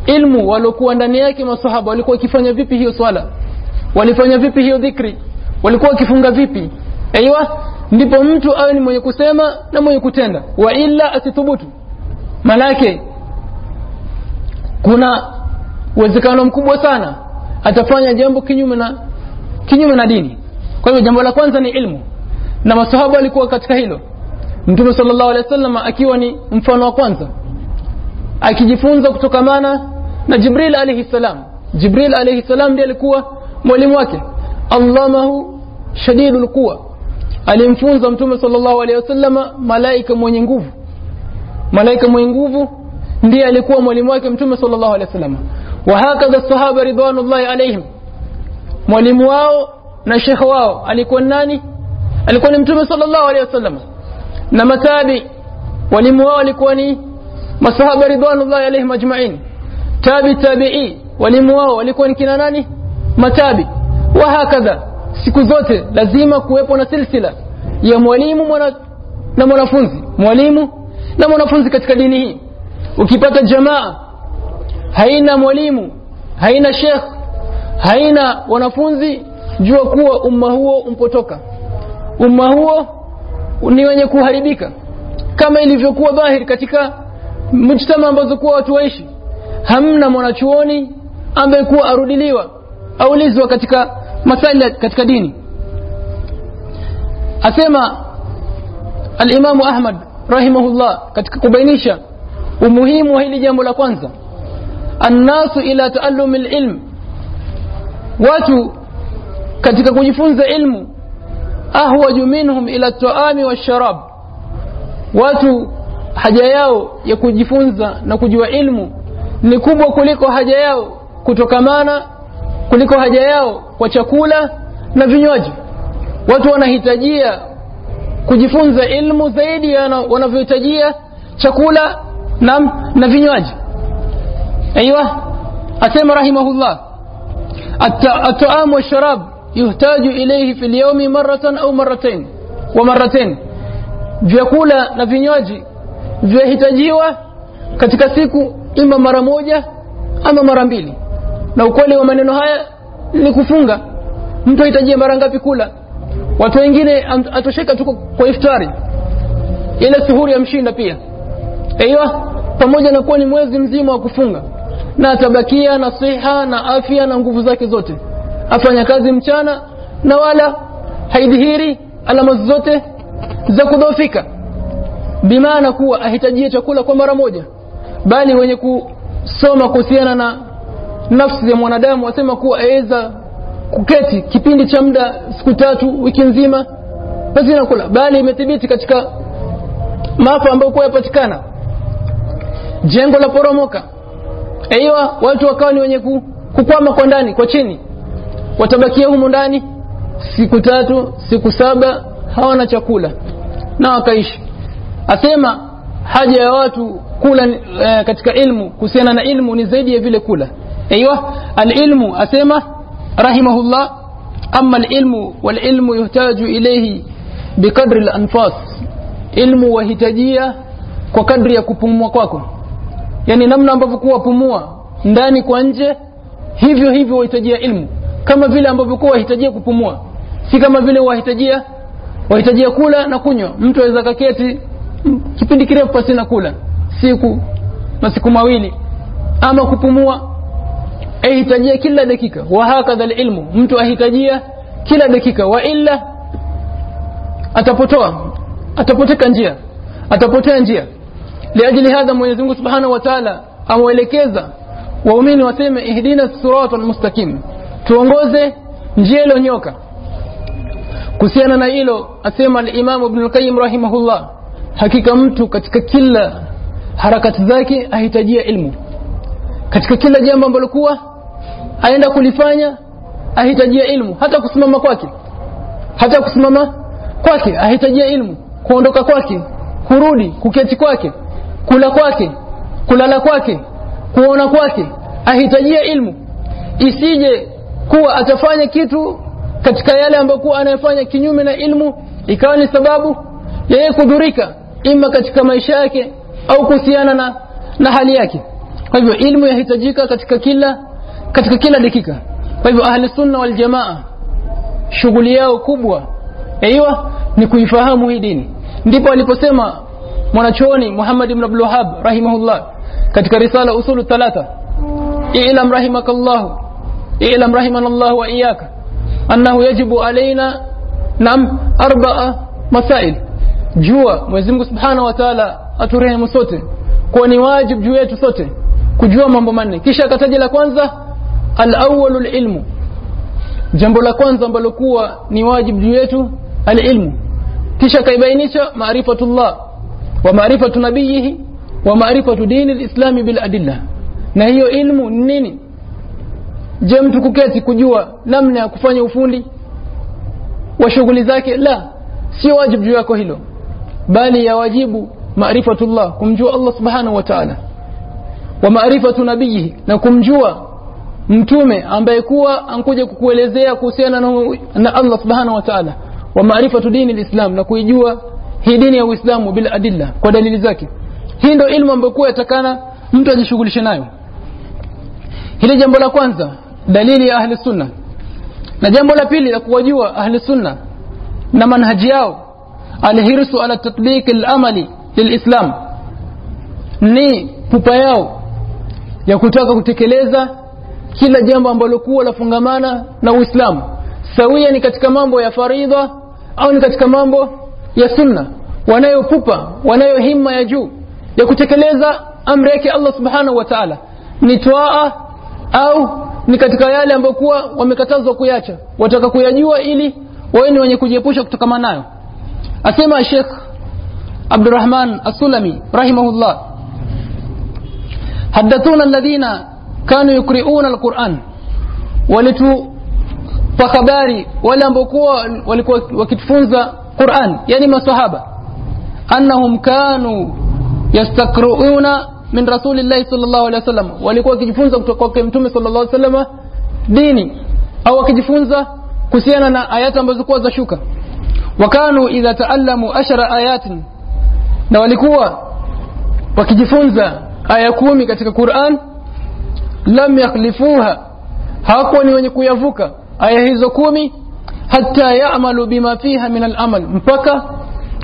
ilmu waliokuwa ndani yake masahaba walikuwa wakifanya vipi hiyo swala? Walifanya vipi hiyo dhikri? Walikuwa wakifunga vipi? Aiywa ndipo mtu awe ni mwenye kusema na mwenye kutenda. Wa illa asithubutu. Malake kuna uwezekano mkubwa sana atafanya jambo kinyume na kinyume na dini. Kwa hivyo jambo la kwanza ni ilmu. Na masahaba walikuwa katika hilo. Mtume sallallahu alaihi wasallam akiwa ni mfano wa kwanza. Akijifunza kutokamana na jibril alayhi salam jibril alayhi salam ndiye alikuwa mwalimu wake allamahu shadidul quwa alimfunza mtume sallallahu alaihi wasallam malaika mwenye nguvu malaika mwenye nguvu ndiye alikuwa mwalimu wake mtume sallallahu alaihi wasallam wa hakadha sahaba ridwanullahi alaihim mwalimu wao na shekhe wao alikuwa nani alikuwa ni mtume sallallahu alaihi wasallam na matabi walimu wao walikuwa ni masahaba ridwanullahi alaihim ajma'in tabi tabi'i walimu wao walikuwa ni kina nani? Matabi. Wa hakadha? Siku zote lazima kuwepo na silsila ya mwalimu mwana, na mwanafunzi. Mwalimu na mwanafunzi katika dini hii. Ukipata jamaa haina mwalimu haina shekh haina wanafunzi jua kuwa umma huo umpotoka. Umma huo ni wenye kuharibika. Kama ilivyokuwa dhahiri katika mjtama ambazo kuwa watu waishi hamna mwanachuoni ambaye kuwa arudiliwa aulizwa katika masala katika dini. Asema alimamu ahmad rahimahullah katika kubainisha umuhimu wa hili jambo la kwanza. Annasu ila taallumi lilm watu katika kujifunza ilmu ahwaju minhum ila taami washarab watu haja yao ya kujifunza na kujua ilmu ni kubwa kuliko haja yao kutokamana kuliko haja yao kwa chakula na vinywaji watu wanahitajia kujifunza ilmu zaidi ya wanavyohitajia chakula na, na vinywaji ايوه اسمع رحمه الله الطعام والشراب يحتاج اليه في اليوم مره او مرتين ومرتين vyakula na vinywaji vyahitajiwa katika siku ima mara moja ama mara mbili. Na ukweli wa maneno haya ni kufunga. Mtu ahitajia mara ngapi kula? Watu wengine atosheka tu kwa iftari. Ile suhuri ya mshinda pia. Aiwa pamoja na kuwa ni mwezi mzima wa kufunga na atabakia na siha na afya na nguvu zake zote. Afanya kazi mchana na wala haidhihiri alama zote za kudhoofika. Bimaana kuwa ahitajie chakula kwa mara moja bali wenye kusoma kuhusiana na nafsi ya mwanadamu wasema kuwa aweza kuketi kipindi cha muda siku tatu wiki nzima basi nakula bali imethibiti katika maafa ambayo kuwa yapatikana. Jengo la poromoka. Aiwa watu wakawa ni wenye kukwama kwa ndani kwa chini. Watabakia humo ndani siku tatu siku saba hawana chakula na wakaishi. Asema haja ya watu kula e, katika ilmu kuhusiana na ilmu ni zaidi ya vile kula. Aiywa alilmu asema rahimahullah ama alilmu walilmu yuhtaju ilayhi biqadri alanfas. Ilmu wahitajia kwa kadri ya kupumua kwako. Yani namna ambavyo kuwa pumua ndani kwa nje hivyo hivyo wahitajia ilmu. Kama vile ambavyo kuwa wahitajia kupumua. Si kama vile wahitajia wahitajia kula na kunywa. Mtu aweza kaketi kipindi kirefu pasina kula siku masiku mawili ama kupumua. Ahitajia kila dakika. Wa hakadha alilmu mtu ahitajia kila dakika. Wa illa atapotoa atapoteka njia atapotea njia. Liajili hadha Mwenyezi Mungu Subhanahu wa Ta'ala amwelekeza waumini waseme ihdina siratal mustaqim tuongoze njia iliyonyoka kuhusiana na hilo asema al-Imam Ibn al-Qayyim rahimahullah hakika mtu katika kila harakati zake ahitajia ilmu. Katika kila jambo ambalo kuwa aenda kulifanya ahitajia ilmu. Hata kusimama kwake. Hata kusimama kwake ahitajia ilmu. Kuondoka kwake kurudi kuketi kwake kula kwake kulala kwake kuona kwake ahitajia ilmu. Isije kuwa atafanya kitu katika yale ambayo kuwa anayefanya kinyume na ilmu ikawa ni sababu yeye kudhurika ima katika maisha yake au kuhusiana na, na hali yake kwa hivyo ilmu yahitajika katika kila katika kila dakika kwa hivyo ahli sunna wal jamaa shughuli yao kubwa aiwa ni kuifahamu hii dini ndipo aliposema mwanachuoni Muhammad ibn Abdul Wahhab rahimahullah katika risala usulu thalatha i'lam rahimakallah i'lam rahimanallah wa iyyaka annahu yajibu alaina nam arba'a masail jua Mwenyezi Mungu Subhanahu wa Ta'ala aturehemu sote. Kwa ni wajibu juu yetu sote kujua mambo manne. Kisha akataja la kwanza al-awwalu al-ilmu. Jambo la kwanza ambalo kuwa ni wajibu juu yetu al-ilmu. Kisha kaibainisha maarifatullah wa maarifatu nabiyihi wa maarifatu dini al-islami bil adilla na hiyo ilmu ni nini? Je mtu kuketi kujua namna ya kufanya ufundi wa shughuli zake? La sio wajibu juu yako hilo bali ya wajibu maarifatullah kumjua Allah subhanahu wa ta'ala wa maarifatu nabiyihi na kumjua mtume ambaye kuwa ankuja kukuelezea kuhusiana na, Allah subhanahu wa ta'ala wa maarifatu dini lislam na kuijua hii dini ya Uislamu bila adilla kwa dalili zake. Hii ndio ilmu ambayo kuwa yatakana mtu ajishughulishe nayo. Hili jambo la kwanza dalili ya ahli sunna. Na jambo la pili la kuwajua ahli sunna na manhaji yao alhirsu ala tatbiki al-amali lilislam. Ni pupa yao ya kutaka kutekeleza kila jambo ambalo kuwa lafungamana na uislamu. Sawia ni katika mambo ya faridha au ni katika mambo ya sunna. Wanayopupa wanayo himma ya juu ya kutekeleza amri yake allah subhanahu wa taala. Ni twaa au ni katika yale ambayo kuwa wamekatazwa kuyacha. Wataka kuyajua ili wawe ni wenye kujiepusha kutokana nayo أسمى الشيخ عبد الرحمن السلمي رحمه الله. حدثونا الذين كانوا يقرؤون القرآن ولتو فخباري ولم بقوا وكتفونز قرآن يعني ما صحابة. أنهم كانوا يستقرؤون من رسول الله صلى الله عليه وسلم. ولكو كتفونز كمتومي صلى الله عليه وسلم ديني. أو كتفونز كسيانا آيات أمبزكوة زشوكا. Wakanu idha taallamu ashara ayatin. Na walikuwa wakijifunza aya kumi katika Qur'an lam yakhlifuha. Hawakuwa ni wenye kuyavuka aya hizo kumi hata yaamalu bima fiha min al-amal mpaka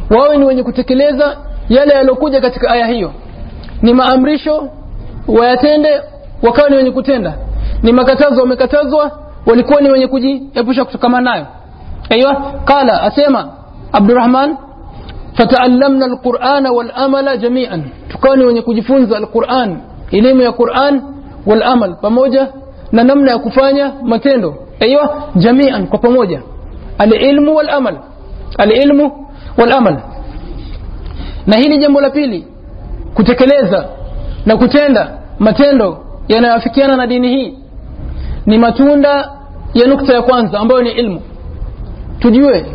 wawe ni wenye kutekeleza yale yaliyokuja katika aya hiyo. Ni maamrisho wayatende wakawa ni wenye kutenda. Ni makatazo wamekatazwa walikuwa ni wenye kujiepusha kutokana nayo aiywa قال asema abdurrahman fataallamna alqur'ana walamala jami'an tukawa ni wenye kujifunza alquran elimu ya quran walamal pamoja na namna ya kufanya matendo aiywa jami'an kwa pamoja alilmu walamal alilmu walamal na hili jambo la pili kutekeleza na kutenda matendo yanayoafikiana na dini hii ni matunda ya nukta ya kwanza ambayo ni ilmu tujue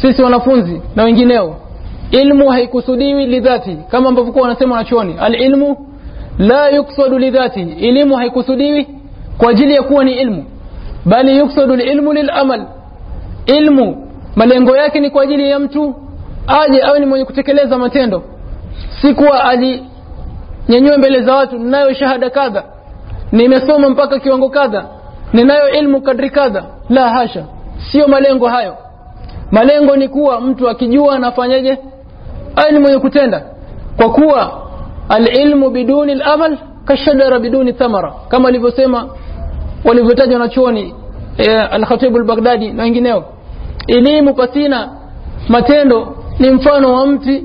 sisi wanafunzi na wengineo ilmu haikusudiwi lidhati kama ambavyo kwa wanasema wanachuoni. Alilmu la yuksadu lidhati elimu haikusudiwi kwa ajili ya kuwa ni ilmu bali yuksadu lilmu lilamal. Ilmu malengo yake ni kwa ajili ya mtu aje awe ni mwenye kutekeleza matendo si kuwa nyenyewe mbele za watu ninayo shahada kadha nimesoma mpaka kiwango kadha ninayo ilmu kadri kadha. La hasha sio malengo hayo. Malengo ni kuwa mtu akijua anafanyaje awe ni mwenye kutenda. Kwa kuwa alilmu biduni alamal kashajara biduni thamara. Kama alivyosema walivyotaja na chuoni eh, al-Khatib na wengineo. Elimu pasina matendo ni mfano wa mti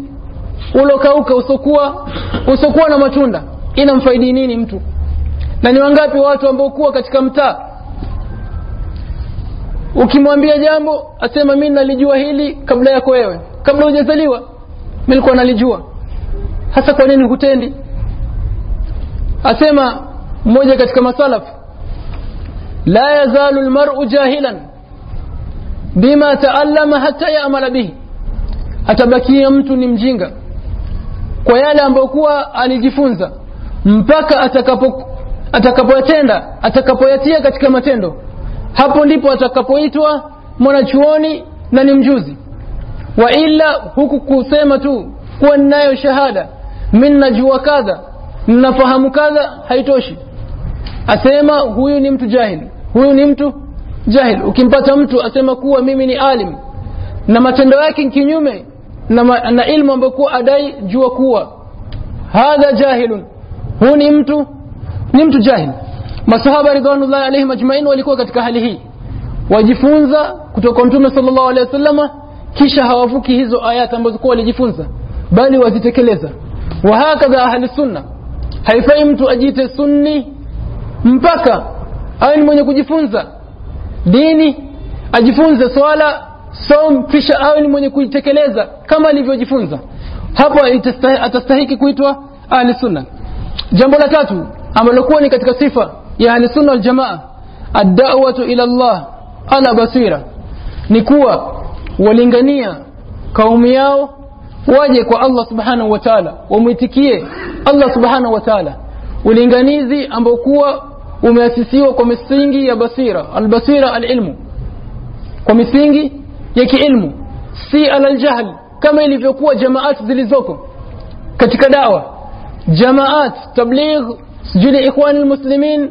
ulokauka usokuwa usokuwa na matunda. Inamfaidi nini mtu? Na ni wangapi watu ambao kuwa katika mtaa ukimwambia jambo asema mimi nalijua hili kabla yako wewe. Kabla hujazaliwa mimi nilikuwa nalijua. Hasa kwa nini hutendi? Asema mmoja katika masalaf la yazalu almar'u jahilan bima taallama hata ya'mala bihi. Atabakia mtu ni mjinga kwa yale ambayo kuwa alijifunza mpaka atakapo atakapoyatenda atakapoyatia katika matendo hapo ndipo atakapoitwa mwanachuoni na ni mjuzi. Wa ila huku kusema tu kuwa ninayo shahada mi najua kadha ninafahamu kadha haitoshi. Asema huyu ni mtu jahil huyu ni mtu jahil ukimpata mtu asema kuwa mimi ni alim na matendo yake kinyume na, ma, na ilmu ambayo kuwa adai jua kuwa. Hadha jahilun. Huyu ni mtu ni mtu jahil masahaba ridwanullahi alaihim ajmain walikuwa katika hali hii. Wajifunza kutoka kwa mtume sallallahu alaihi wasallama kisha hawavuki hizo ayat ambazo kuwa walijifunza bali wazitekeleza. Wa hakadha ahli sunna haifai mtu ajite sunni mpaka awe ni mwenye kujifunza dini ajifunze swala som kisha awe ni mwenye kuitekeleza kama alivyojifunza. Hapo atastahiki kuitwa ahli sunna. Jambo la tatu ambalo kuwa ni katika sifa ya ahli sunna wal jamaa ad-da'watu ila Allah ala basira ni kuwa walingania kaumu yao waje kwa Allah subhanahu wa ta'ala wamwitikie Allah subhanahu wa ta'ala ulinganizi ambao kuwa umeasisiwa kwa misingi ya basira albasira alilmu kwa misingi ya kiilmu si alaljahl kama ilivyokuwa jamaat zilizoko katika dawa jamaat tabligh sijui ikhwan almuslimin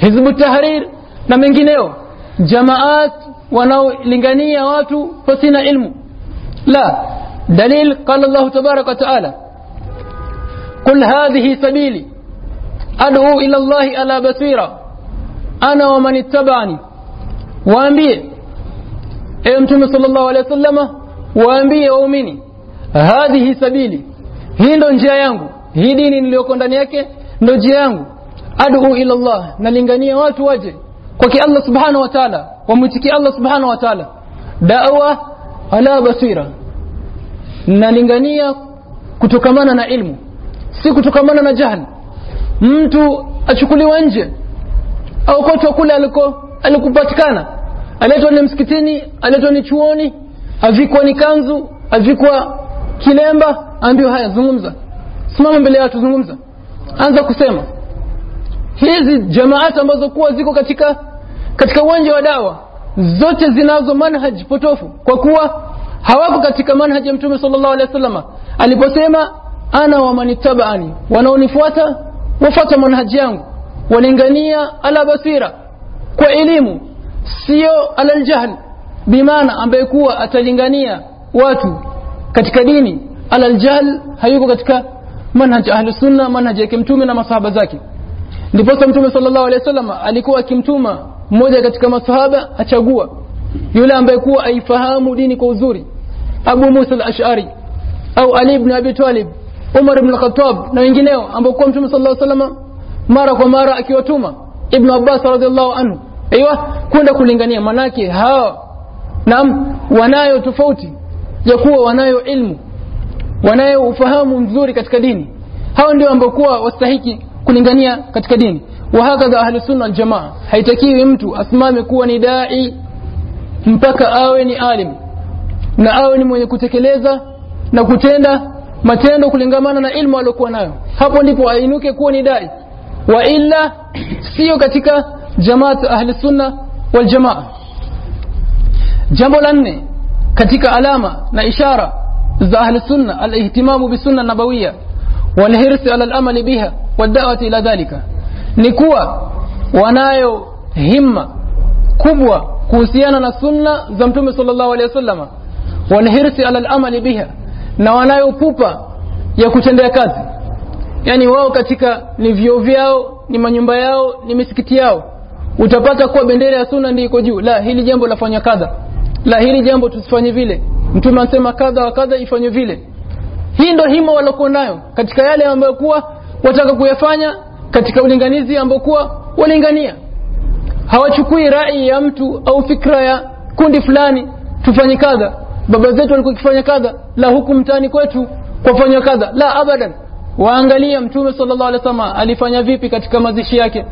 hizbu tahrir na mengineo jamaat wanaolingania watu pasina ilmu la dalil qala Allah tabarak wa taala qul hadhihi sabili ad'u ila Allah ala basira ana wa man ittaba'ani waambie ewe mtume sallallahu alaihi wasallama waambie waumini hadhihi sabili hii ndo njia yangu hii dini niliyoko ndani yake ndo njia yangu adu ila Allah. Nalingania watu waje kwake Allah subhanahu wa ta'ala. Wamwitikie Allah subhanahu wa ta'ala. Da'wa ala basira. Nalingania kutokamana na ilmu. Si kutokamana na jahil mtu achukuliwa nje. Au kote kule aliko alikupatikana aletwa ni msikitini aletwa ni chuoni. Avikwa ni kanzu avikwa kilemba. Ambiwa haya zungumza. Simama mbele ya watu zungumza. Anza kusema hizi jamaati ambazo kuwa ziko katika katika uwanja wa dawa zote zinazo manhaj potofu. Kwa kuwa hawako katika manhaj ya mtume sallallahu alaihi wasallam. Aliposema ana wa manitabani wanaonifuata wafuata manhaji yangu. Walingania ala basira kwa elimu sio ala aljahl. Bimaana ambaye kuwa atalingania watu katika dini ala aljahl hayuko katika manhaj ahlusunna manhaj ya mtume na masahaba zake ndiposa mtume sallallahu alaihi wasallam alikuwa akimtuma mmoja katika masahaba achagua yule ambaye kuwa aifahamu dini kwa uzuri. Abu Musa al-Ash'ari au Ali ibn Abi Talib Umar ibn al-Khattab na wengineo ambao kwa mtume sallallahu alaihi wasallam mara kwa mara akiwatuma. Ibn Abbas radhiallahu anhu. Aiywa kwenda kulingania manake hao naam wanayo tofauti ya kuwa wanayo ilmu wanayo ufahamu mzuri katika dini. Hao ndio ambao kuwa wastahiki kulingania katika dini. Wa hakadha ahli sunna wal jamaa. Haitakiwi mtu asimame kuwa ni dai mpaka awe ni alim na awe ni mwenye kutekeleza na kutenda matendo kulingamana na ilmu aliyokuwa nayo. Hapo ndipo ainuke kuwa ni dai. Wa illa sio katika jamaat ahli sunna wal jamaa. Jambo la nne katika alama na ishara za ahli sunna al-ihtimamu bisunna nabawiyya wal hirsi ala al-amali biha wad'awati ila dhalika. Ni kuwa wanayo himma kubwa kuhusiana na sunna za mtume sallallahu alaihi wasallam walhirsi ala al-amali biha. Na wanayo pupa ya kutendea kazi. Yani wao katika ni vyoo vyao ni manyumba yao ni misikiti yao. Utapata kuwa bendera ya sunna ndio iko juu. La hili jambo lafanya kadha. La hili jambo tusifanye vile. Mtume anasema kadha wa kadha ifanye vile. Hii ndo hima waliokuwa nayo katika yale ambayo kuwa wataka kuyafanya katika ulinganizi ambokuwa walingania. Hawachukui rai ya mtu au fikra ya kundi fulani tufanye kadha. Baba zetu walikuwa kifanya kadha la huku mtaani kwetu kwafanywa kadha. La abadan. Waangalia mtume sallallahu alaihi wasallam alifanya vipi katika mazishi yake?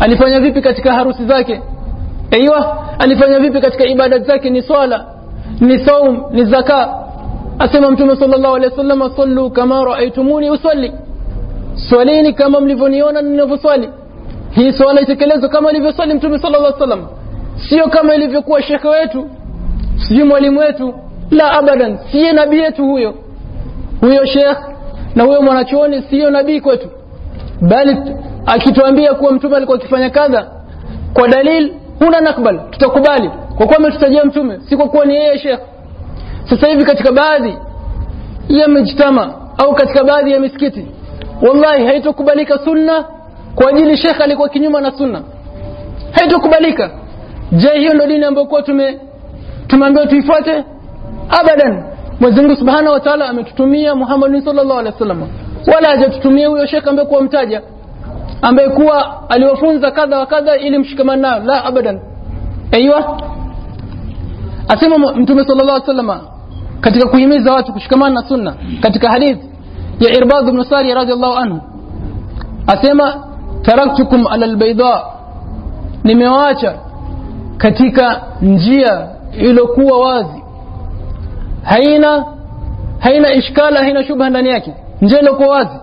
Alifanya vipi katika harusi zake? Aiywa alifanya vipi katika ibada zake? Ni swala ni saum ni zaka asema mtume sallallahu alaihi wasallam sallu kama raaitumuni usalli swalini kama mlivyoniona ninavyoswali. Hii swala itekelezwe kama alivyoswali mtume sallallahu alaihi wasallam. Sio kama ilivyokuwa shekhe wetu sijui mwalimu wetu. La abadan siye nabii yetu huyo. Huyo shekh na huyo mwanachuoni siyo nabii kwetu. Bali akituambia kuwa mtume alikuwa akifanya kadha kwa dalil huna nakbal tutakubali. Kwa kuwa ametutajia mtume si kwa kuwa ni yeye shekh sasa hivi katika baadhi ya mjtama au katika baadhi ya misikiti wallahi haitokubalika sunna kwa ajili Sheikh alikuwa kinyuma na sunna. Haitokubalika. Je hiyo ndio dini ambayo kwa tume tumeambiwa tuifuate? Abadan. Mwenyezi Mungu Subhanahu wa Ta'ala ametutumia Muhammad sallallahu alaihi wasallam. Wala hajatutumia huyo Sheikh ambaye kuwa mtaja ambaye kuwa aliwafunza kadha wa kadha ili mshikamane nayo. La abadan. Aiywa asema mtume sallallahu alaihi wasallam katika kuhimiza watu kushikamana na sunna katika hadithi ya Irbad ibn Sari radhiallahu anhu. Asema taraktukum ala albayda. Nimewaacha katika njia iliyokuwa wazi. Haina haina ishkala haina shubha ndani yake. Njia iliyokuwa wazi.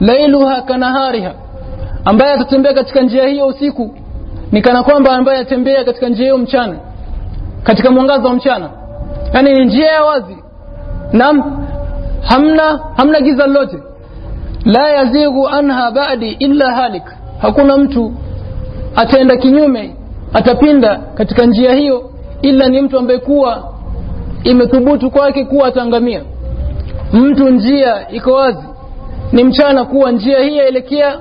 Lailuha kanahariha ambaye atatembea katika njia hiyo usiku ni kana kwamba ambaye atembea katika njia hiyo mchana katika mwangaza wa mchana. Yani ni njia ya wazi. Naam hamna hamna giza lolote. La yazighu anha ba'di illa halik. Hakuna mtu ataenda kinyume atapinda katika njia hiyo ila ni mtu ambaye kuwa imethubutu kwake kuwa atangamia. Mtu njia iko wazi. Ni mchana kuwa njia hii yaelekea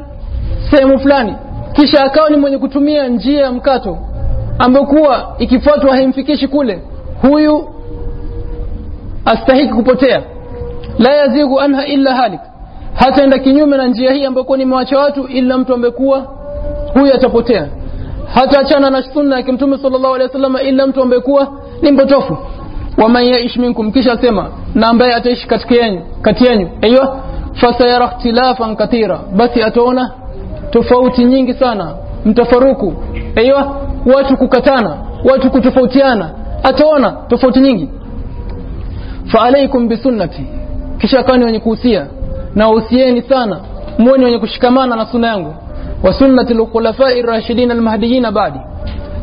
sehemu fulani. Kisha akawa ni mwenye kutumia njia ya mkato ambayo kuwa ikifuatwa haimfikishi kule huyu astahiki kupotea la yazighu anha illa halik. Hataenda kinyume na njia hii ambayo nimewacha watu ila mtu ambekuwa huyu atapotea. Hata achana na sunna ya mtume sallallahu alaihi wasallam ila mtu ambekuwa ni mpotofu. Waman yaish minkum kisha sema na ambaye ataishi katika yenu kati yenu aiyo fasayara ikhtilafan kathira. Basi ataona tofauti nyingi sana mtafaruku. Aiyo watu kukatana watu kutofautiana. Ataona tofauti nyingi. Fa alaikum bisunnati kisha kani wenye kuhusia na uhusieni sana muone wenye kushikamana na sunna yangu wa sunnati lkhulafai rashidin almahdiyin badi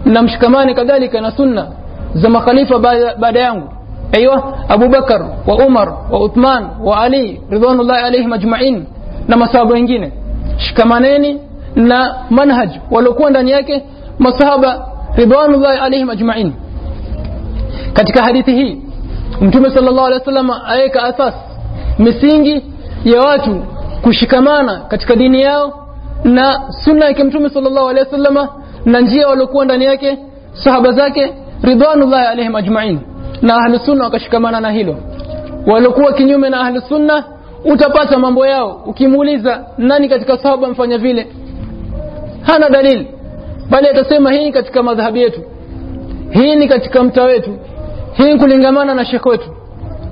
na mshikamane kadhalika na sunna za makhalifa baada yangu ايوه ابو بكر وعمر وعثمان وعلي رضوان الله عليهم اجمعين na masahaba wengine shikamaneni na manhaj waliokuwa ndani yake masahaba ridwanullahi alaihim ajmain katika hadithi hii mtume sallallahu alaihi wasallam aweka asas misingi ya watu kushikamana katika dini yao na sunna yake mtume sallallahu alaihi wasallam na njia waliokuwa ndani yake sahaba zake ridwanullahi alaihim ajmain. Na ahli sunna wakashikamana na hilo. Waliokuwa kinyume na ahli sunna utapata mambo yao. Ukimuuliza nani katika sahaba mfanya vile? Hana dalili. Bali atasema hii katika madhhabi yetu. Hii ni katika mta wetu. Hii kulingamana na shekh wetu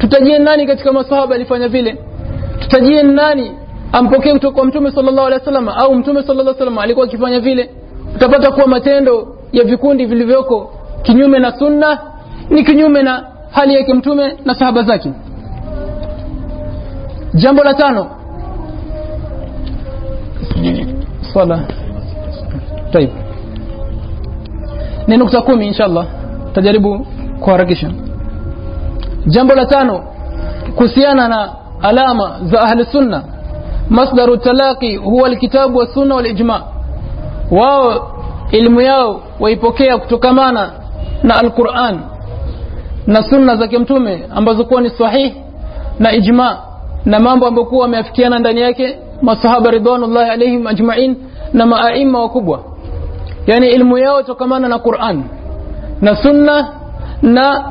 tutajie nani katika masahaba alifanya vile tutajie nani ampokee kutoka kwa mtume sallallahu alaihi wasallam au mtume sallallahu alaihi wasallam alikuwa akifanya vile utapata kuwa matendo ya vikundi vilivyoko kinyume na sunna ni kinyume na hali yake mtume na sahaba zake jambo la tano swala طيب ni nukta kumi inshallah tajaribu kuharakisha jambo la tano kuhusiana na alama za ahli sunna. Masdaru talaqi huwa alkitabu wa sunna wal ijma. Wao elimu yao waipokea kutokamana na alquran na sunna zake mtume ambazo kuwa ni sahihi na ijma na mambo ambayo kuwa wameafikiana ndani yake masahaba ridwanullahi alaihim ajmain na maaima wakubwa. Yani ilmu yao tokamana na Qur'an na sunna na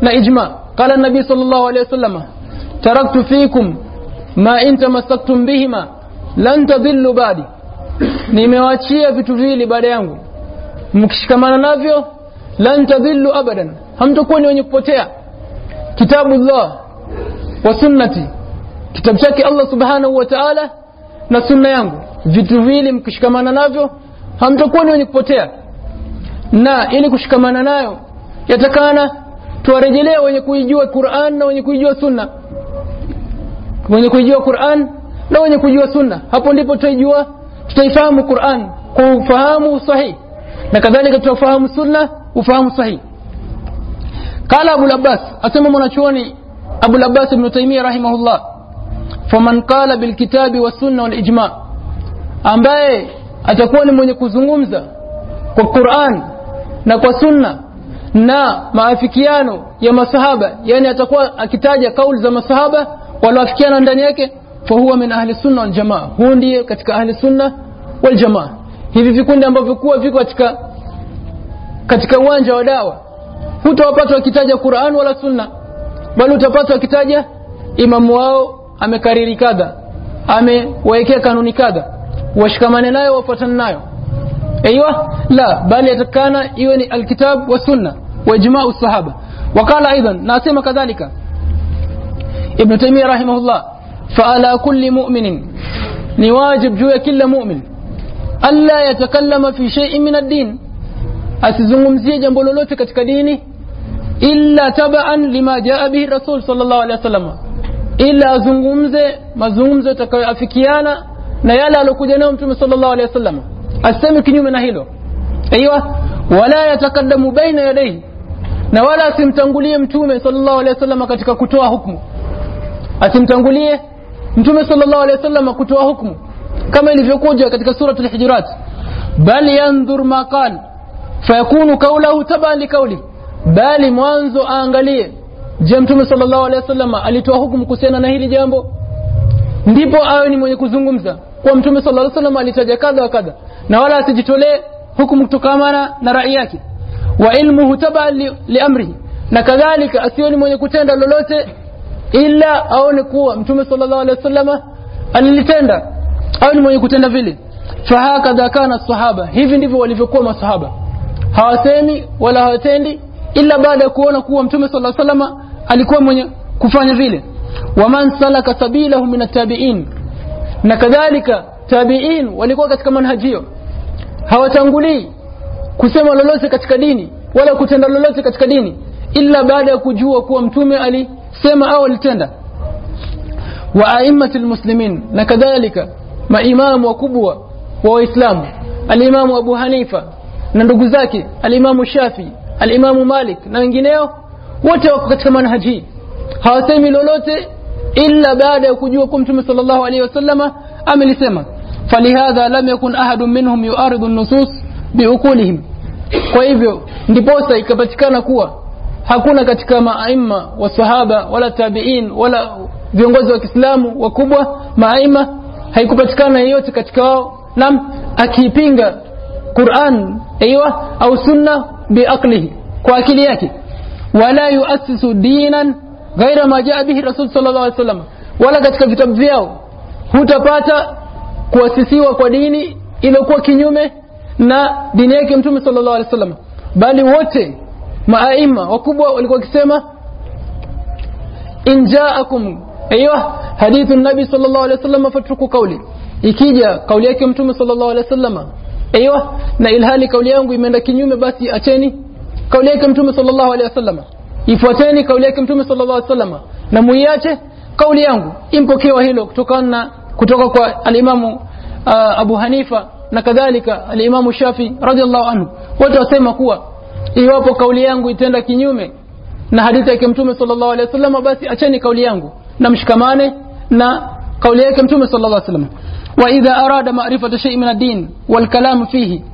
na ijma qala nabi sallallahu alayhi wasallam taraktu fikum ma in tamassaktum bihima lan tadillu ba'di nimewaachia vitu viwili baada yangu mkishikamana navyo lan tadillu abadan hamtakuwa ni wenye kupotea kitabu Allah wa sunnati kitabu chake Allah subhanahu wa ta'ala na sunna yangu vitu viwili mkishikamana navyo hamtakuwa ni wenye kupotea na ili kushikamana nayo yatakana tuwarejelea wenye kuijua Qur'an na wenye kuijua sunna. Wenye kuijua Qur'an na wenye kujua sunna. Hapo ndipo tutaijua tutaifahamu Qur'an kwa ufahamu sahihi. Na kadhalika tutafahamu sunna ufahamu sahihi. Qala Abu Abbas asema mwanachuoni Abu Abbas ibn Taymiyyah rahimahullah faman qala bil kitabi was sunna wal ijma. Ambaye atakuwa ni mwenye kuzungumza kwa Qur'an na kwa sunna na maafikiano ya masahaba yani atakuwa akitaja kauli za masahaba walioafikiana ndani yake fa huwa min ahli sunna wal jamaa. Huu ndiye katika ahli sunna wal jamaa. Hivi vikundi ambavyo kuwa viko katika katika uwanja wa dawa hutawapata wakitaja Qur'an wala sunna bali utapata wakitaja imamu wao amekariri kadha amewekea kanuni kadha washikamane nayo wafuatane nayo أيوة. لا بل يتكانا يوني الكتاب والسنة وإجماع الصحابة. وقال أيضا ناسما كذلك. ابن تيمية رحمه الله فعلى كل مؤمن نواجب جوي كل مؤمن ألا يتكلم في شيء من الدين. أسزمهم زي جنبولولو تكتك إلا تبعا لما جاء به الرسول صلى الله عليه وسلم. إلا زنغمزة ما زنغمزة تكوي أفكيانا نيالا لكو صلى الله عليه وسلم. Aseme kinyume na hilo. Aiywa wala yatakaddamu baina yadayhi na wala asimtangulie mtume sallallahu alaihi wasallam katika kutoa hukumu asimtangulie mtume sallallahu alaihi wasallam kutoa hukumu kama ilivyokuja katika suratul hujurat bal yanzur ma qala fayakunu qawluhu taban liqawli. Bali mwanzo aangalie je mtume sallallahu alaihi wasallam alitoa hukumu kuhusiana na hili jambo? Ndipo awe ni mwenye kuzungumza kwa mtume sallallahu alaihi wasallam alitaja kadha wa kadha. Na wala asijitolee hukumu kutokamana na rai yake. Wa ilmuhu hutaba li, liamrihi na kadhalika asioni mwenye kutenda lolote ila aone kuwa mtume sallallahu alaihi wasallam alilitenda. Au ni mwenye kutenda vile. Fahakadha kana sahaba. Hivi ndivyo walivyokuwa masahaba. Hawasemi wala hawatendi ila baada ya kuona kuwa mtume sallallahu alaihi wasallam alikuwa mwenye kufanya vile. Waman salaka sabilahu min attabiin na kadhalika tabiin walikuwa katika manhaji hiyo. Hawatangulii kusema lolote katika dini wala kutenda lolote katika dini illa baada ya kujua kuwa mtume alisema au alitenda. Wa aimmat lmuslimin na kadhalika maimamu wakubwa wa waislamu alimamu abu hanifa na ndugu zake alimamu shafi alimamu malik na wengineo wote wako katika manhaji. Hawasemi lolote illa baada ya kujua kuwa mtume sal llahu alaihi wasalama amelisema falihadha lam yakun ahadun minhum yuaridu nusus biuqulihim. Kwa hivyo ndiposa ikapatikana kuwa hakuna katika maaima wa sahaba wala tabiin wala viongozi wa kiislamu wakubwa maaima haikupatikana yeyote katika wao nam akiipinga quran aiwa au sunna biaqlihi kwa akili yake. Wala yuasisu dinan ghaira ma jaa bihi rasul sallallahu alaihi wasallam wala katika vitabu vyao hutapata kuasisiwa kwa dini iliyokuwa kinyume na dini yake mtume sallallahu alaihi wasallam bali wote maaima wakubwa walikuwa wakisema in jaakum aywa hadithu nabi sallallahu alaihi wasallam fatruku kauli ikija kauli yake mtume sallallahu alaihi wasallam aywa na ilhali kauli yangu imeenda kinyume basi acheni kauli yake mtume sallallahu alaihi wasallam ifuateni kauli yake mtume sallallahu alaihi wasallam na muiache kauli yangu. Impokewa hilo kutokana na kutoka kwa alimamu uh, Abu Hanifa na kadhalika alimamu Shafi radhiallahu anhu. Wote wasema kuwa iwapo kauli yangu itenda kinyume na hadithi yake mtume sallallahu alaihi wasallam basi acheni kauli yangu na mshikamane na kauli yake mtume sallallahu alaihi wasallam. Wa idha arada ma'rifata shay'in min ad-din wal kalam fihi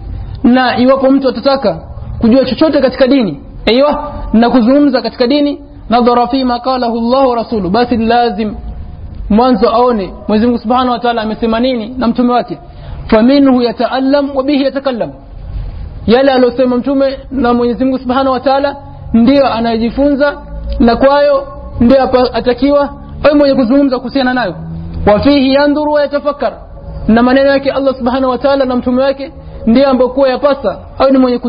na iwapo mtu atataka kujua chochote katika dini aiywa na kuzungumza katika dini nadhara fi ma qalahu Allah wa rasulu basi lazim mwanzo aone Mwenyezi Mungu Subhanahu wa Ta'ala amesema nini na mtume wake. Faminhu yataallam wa bihi yatakallam. Yale aliyosema mtume na Mwenyezi Mungu Subhanahu wa Ta'ala ndio anayejifunza na kwayo ndio atakiwa awe mwenye kuzungumza kuhusiana nayo. Wa fihi yandhuru wa yatafakkar. Na maneno yake Allah Subhanahu wa Ta'ala na mtume wake ndio ambayo kuwa yapasa au ni mwenye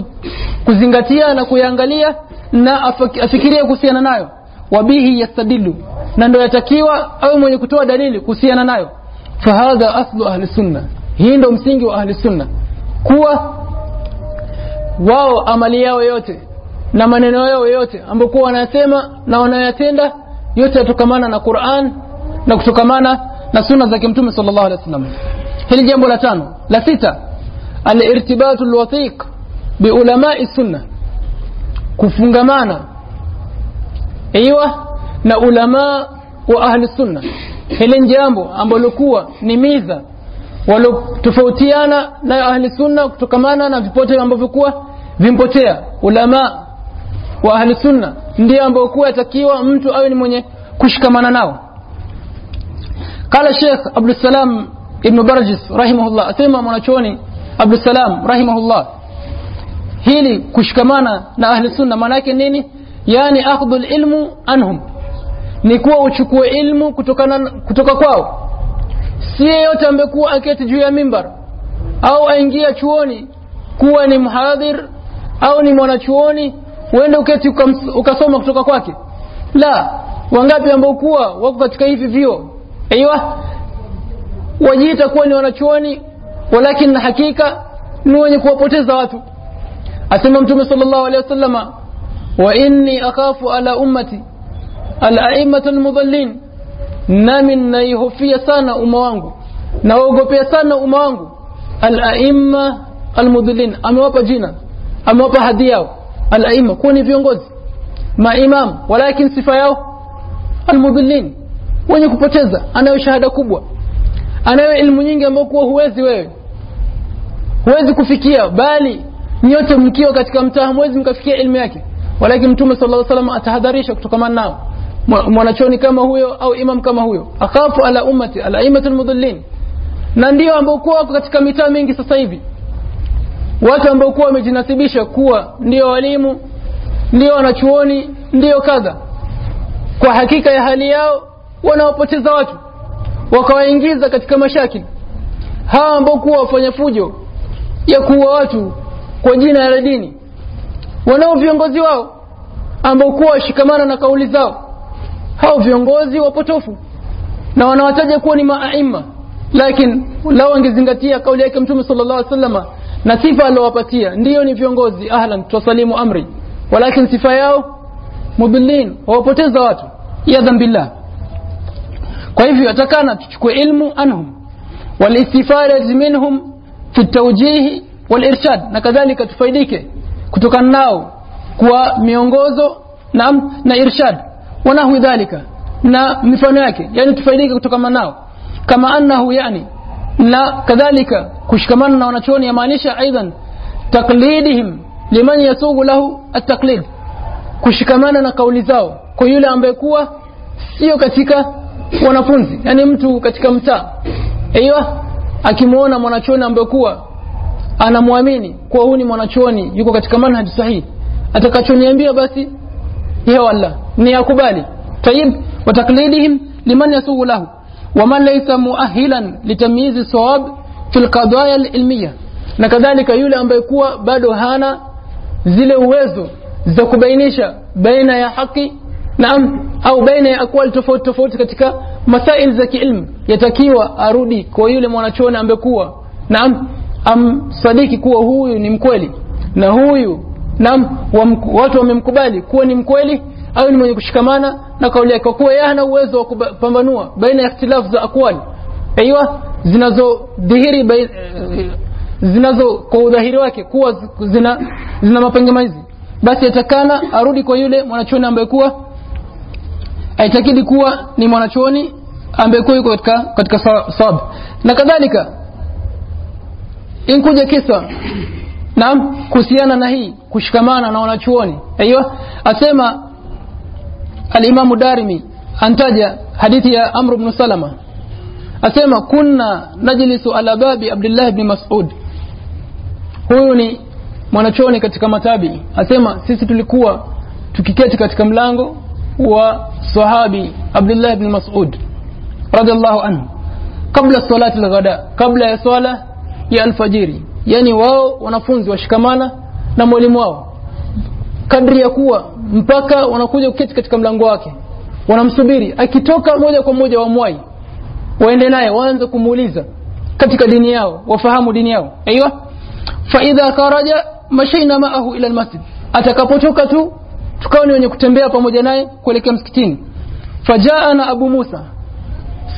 kuzingatia na kuyaangalia na afikirie kuhusiana nayo. Wabihi yastadilu na ndio yatakiwa au mwenye kutoa dalili kuhusiana nayo. Fahadha aslu ahli sunna hii ndio msingi wa ahli sunna. Kuwa wao amali yao yote na maneno yao yote ambayo kuwa wanayasema na wanayatenda yote yatokamana na Qur'an na kutokamana na sunna za mtume sallallahu alaihi wasallam. Hili jambo la tano. La sita al-irtibatu al-wathiq bi ulama'i sunna kufungamana. Aiywa na ulamaa wa ahli sunna. Hili jambo ambalo kuwa ni miza. Walotofautiana na ahli sunna kutokamana na vipote ambavyo kuwa vimpotea. Ulama wa ahli sunna ndio ambao kuwa yatakiwa mtu awe ni mwenye kushikamana nao. Kala sheikh abdussalam ibnu barjis rahimahullah asema mwanachoni abdussalam rahimahullah hili kushikamana na ahli sunna maana yake nini? Yani akhdhu ilmu anhum ni kuwa uchukue ilmu kutokana kutoka kwao. Si yeyote ambekuwa aketi juu ya mimbar au aingia chuoni kuwa ni mhadhir au ni mwanachuoni uende uketi ukasoma kutoka kwake. La wangapi ambao kuwa wako katika hivi vio aiywa wajiita kuwa ni wanachuoni walakin na hakika ni wenye kuwapoteza watu asema mtume sallallahu alaihi wasallama wa inni akhafu ala ummati al-a'immatu al-mudallin nami naihofia sana umma wangu naogopea sana umma wangu al-a'imma al-mudallin. Amewapa jina amewapa hadhi yao al-a'imma kuwa ni viongozi maimam walakin sifa yao al-mudallin wenye kupoteza anayo shahada kubwa anayo elimu nyingi ambayo kuwa huwezi wewe huwezi kufikia bali nyote mkiwa katika mtaa mwezi mkafikia elimu yake. Walakin mtume sallallahu alaihi wasallam atahadharisha kutokamana nao. Mwanachoni kama huyo au imam kama huyo. Akhafu ala ummati ala aimatul mudhillin na ndio ambao kuwa wako katika mitaa mingi sasa hivi. Watu ambao kuwa wamejinasibisha kuwa ndio walimu ndio wanachuoni ndio kadha. Kwa hakika ya hali yao wanawapoteza watu. Wakawaingiza katika mashakili hawa ambao kuwa wafanya fujo ya kuua watu kwa jina la dini wanao viongozi wao ambao kuwa washikamana na kauli zao. Hao viongozi wapotofu na wanawataja kuwa ni maaima lakini lao wangezingatia kauli yake mtume sallallahu alaihi wasallam na sifa aliowapatia ndio ni viongozi ahlan twasalimu amri walakin sifa yao mudhillin wawapoteza watu yadhan billah kwa hivyo atakana tuchukue ilmu anhum walistifara minhum fi tawjihi walirshad na kadhalika tufaidike kutokana nao kwa miongozo na, na irshad. Wanahwi dhalika na mifano yake. Yani tufaidike kutokana nao. Kama annahu yani na kadhalika kushikamana na wanachuoni yamaanisha aidan taklidihim liman yasugu lahu ataklid kushikamana na kauli zao kwa yule ambaye kuwa sio katika wanafunzi yani mtu katika mtaa. Aiwa akimwona mwanachuoni ambaye kuwa anamwamini kuwa huyu ni mwanachuoni yuko katika manhaji sahihi. Atakachoniambia basi ya wallah ni yakubali. Tayib wa taklidihim liman yasuhu lahu waman laysa muahilan litamyizi sawab fi lqadaya alilmiya na kadhalika yule ambaye kuwa bado hana zile uwezo za kubainisha baina ya haki naam au baina ya akwali tofauti tofauti katika masail za kiilmu yatakiwa arudi kwa yule mwanachuoni ambaye kuwa naam amsadiki kuwa huyu ni mkweli? Na huyu naam watu wamemkubali kuwa ni mkweli? Au ni mwenye kushikamana na kauli yake? Kwa kuwa yeye hana uwezo wa kupambanua baina ya ikhtilafu za akwali aiywa zinazodhihiri zinazo kwa udhahiri wake kuwa zina zina mapengamizi basi atakana arudi kwa yule mwanachuoni ambaye kuwa aitakidi kuwa ni mwanachuoni ambaye kuwa yuko katika katika sawab na kadhalika inkuja kisa. Naam kuhusiana na hii kushikamana na wanachuoni. Aiyo asema alimamu darimi antaja hadithi ya amru bnu salama. Asema kunna najlisu ala babi abdullah bni masud. Huyu ni mwanachuoni katika matabi asema sisi tulikuwa tukiketi katika mlango wa sahabi abdullah bni masud radiallahu anhu kabla salati lghada kabla ya swala ya alfajiri. Yani wao wanafunzi washikamana na mwalimu wao. Kadri ya kuwa mpaka wanakuja kuketi katika mlango wake. Wanamsubiri. Akitoka moja kwa moja wamwai waende naye waanze kumuuliza katika dini yao wafahamu dini yao. Aiywa faidha kharaja mashaina maahu ila almasjid. Atakapotoka tu tukawa ni wenye kutembea pamoja naye kuelekea msikitini. Fajaana abu musa.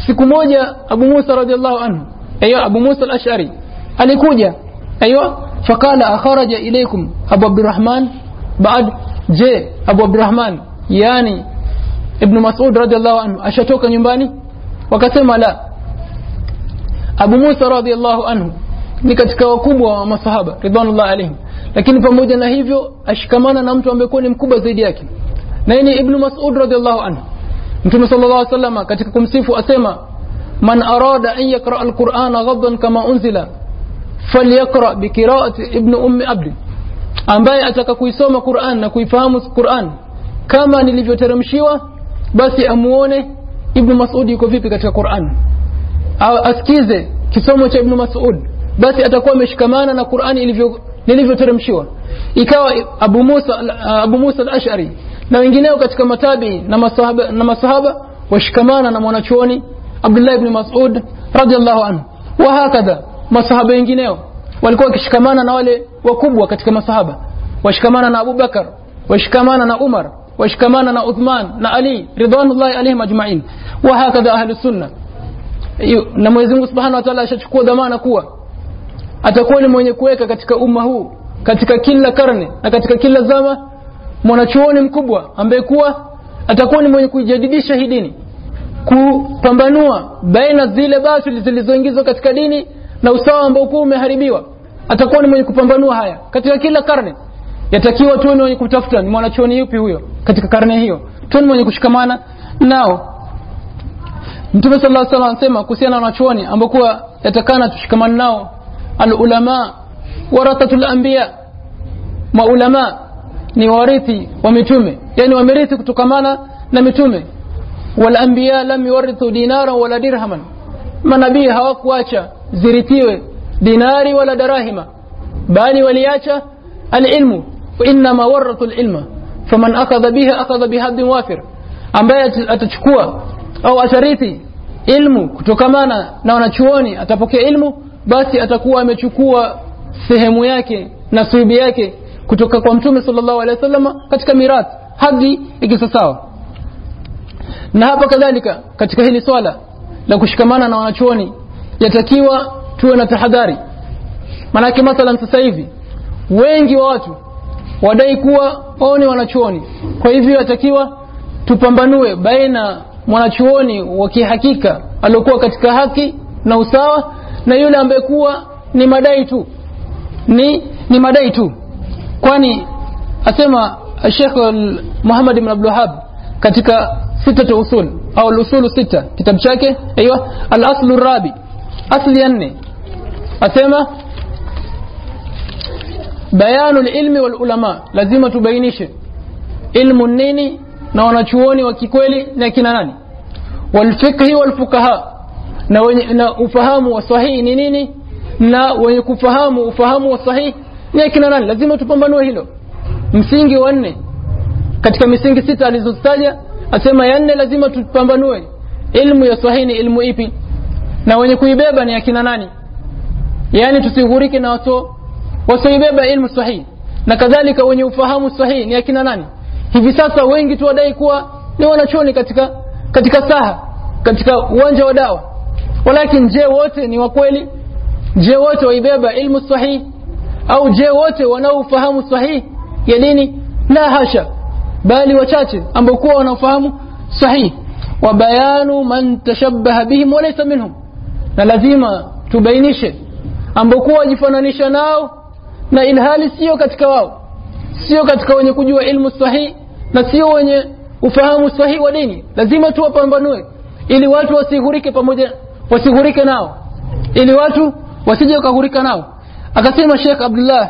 Siku moja abu musa radiallahu anhu. Aiywa abu musa al-ash'ari alikuja aiywa fakala akharaja ilaykum abu abdurrahman baad je abu abdurrahman yani ibn mas'ud radiallahu anhu ashatoka nyumbani wakasema la abu musa radiallahu anhu ni katika wakubwa wa masahaba ridwanullah alaihim lakini pamoja na hivyo ashikamana na mtu ambaye ni mkubwa zaidi yake na ni ibn mas'ud radiallahu anhu mtume sallallahu alaihi wasallam katika kumsifu asema man arada an yaqra alqur'ana ghaddan kama unzila falyaqra biqira'ati ibn ummi abd ambaye ataka kuisoma Qur'an na kuifahamu Qur'an. Kama nilivyoteremshiwa basi amuone Ibn Mas'ud yuko vipi katika Qur'an. Asikize kisomo cha Ibn Mas'ud basi atakuwa ameshikamana na Qur'an ilivyo nilivyoteremshiwa. Ikawa Abu Musa Abu Musa al-Ash'ari na wengineo katika matabi na masahaba na masahaba washikamana na mwanachuoni Abdullah ibn Mas'ud radiyallahu anhu. Wa hakadha masahaba wengineo. Walikuwa wakishikamana na wale wakubwa katika masahaba. Washikamana na Abu Bakar washikamana na Umar washikamana na Uthman na Ali ridwanullahi alaihim ajma'in. Wa hakadha ahlus sunna. Na Mwenyezi Mungu Subhanahu wa Ta'ala ashachukua dhamana kuwa atakuwa ni mwenye kuweka katika umma huu katika kila karne na katika kila zama mwanachuoni mkubwa ambaye kuwa atakuwa ni mwenye kuijadidisha hii dini kupambanua baina zile batili zilizoingizwa katika dini na usawa ambao kuwa umeharibiwa atakuwa ni mwenye kupambanua haya katika kila karne. Yatakiwa tuwe ni wenye kutafuta ni mwanachuoni yupi huyo katika karne hiyo. Tuwe ni mwenye kushikamana nao. Mtume sala llaw salam anasema kuhusiana na wanachuoni ambao kuwa yatakana tushikamana nao alulama warathatu lambiya maulama ni warithi wa mitume yani wamerithi kutokamana na mitume. Walambiya lam yuwarithu dinara wala dirhaman manabii hawakuacha ziritiwe dinari wala darahima bali waliacha alilmu. Wainama warathu lilma faman akhadha biha akhadha bihadin wafir ambaye atachukua au atarithi ilmu kutokamana na wanachuoni atapokea ilmu basi atakuwa amechukua sehemu yake na suibi yake kutoka kwa mtume sallallahu alaihi wasallam katika mirathi hadi ikisasawa na hapa kadhalika katika hili swala la kushikamana na wanachuoni yatakiwa tuwe na tahadhari. Maanake mathalan sasa hivi wengi wa watu wadai kuwa wao ni wanachuoni. Kwa hivyo yatakiwa tupambanue baina mwanachuoni wa kihakika aliokuwa katika haki na usawa na yule ambaye kuwa ni madai tu. Ni ni madai tu. Kwani asema Sheikh Muhammad ibn Abdul Wahhab katika sita usul. Au al-usulu sita. Kitabu chake aiywa al-aslu rabi. Asli ya nne. Asema bayanu ilmi wal ulama. Lazima tubainishe. Ilmu nini na wanachuoni wa kikweli na kina nani? Walfiqhi walfukaha na, wenye, na ufahamu wa sahihi ni nini? Na wenye kufahamu ufahamu wa sahihi ni akina nani? Lazima tupambanue hilo. Msingi wa nne. Katika misingi sita alizotaja asema ya nne lazima tupambanue. Ilmu ya swahili ni ilmu ipi? Na wenye kuibeba ni akina nani? Yaani tusighurike na watu wasioibeba ilmu sahihi na kadhalika wenye ufahamu sahihi ni akina nani? Hivi sasa wengi tu wadai kuwa ni wanachoni katika katika saha katika uwanja wa dawa. Walakin je wote ni wakweli je wote waibeba ilmu sahihi au je wote wanaofahamu sahihi ya dini? La hasha bali wachache ambao kuwa wanafahamu sahihi wa bayanu man tashabbaha bihim walaysa minhum. Na lazima tubainishe ambao kuwa wajifananisha nao na ilhali sio katika wao. Sio katika wenye kujua ilmu sahihi na sio wenye ufahamu sahihi wa dini. Lazima tuwapambanue ili watu wasighurike pamoja wasighurike nao. Ili watu wasije wakaghurika nao. Akasema Sheikh Abdullah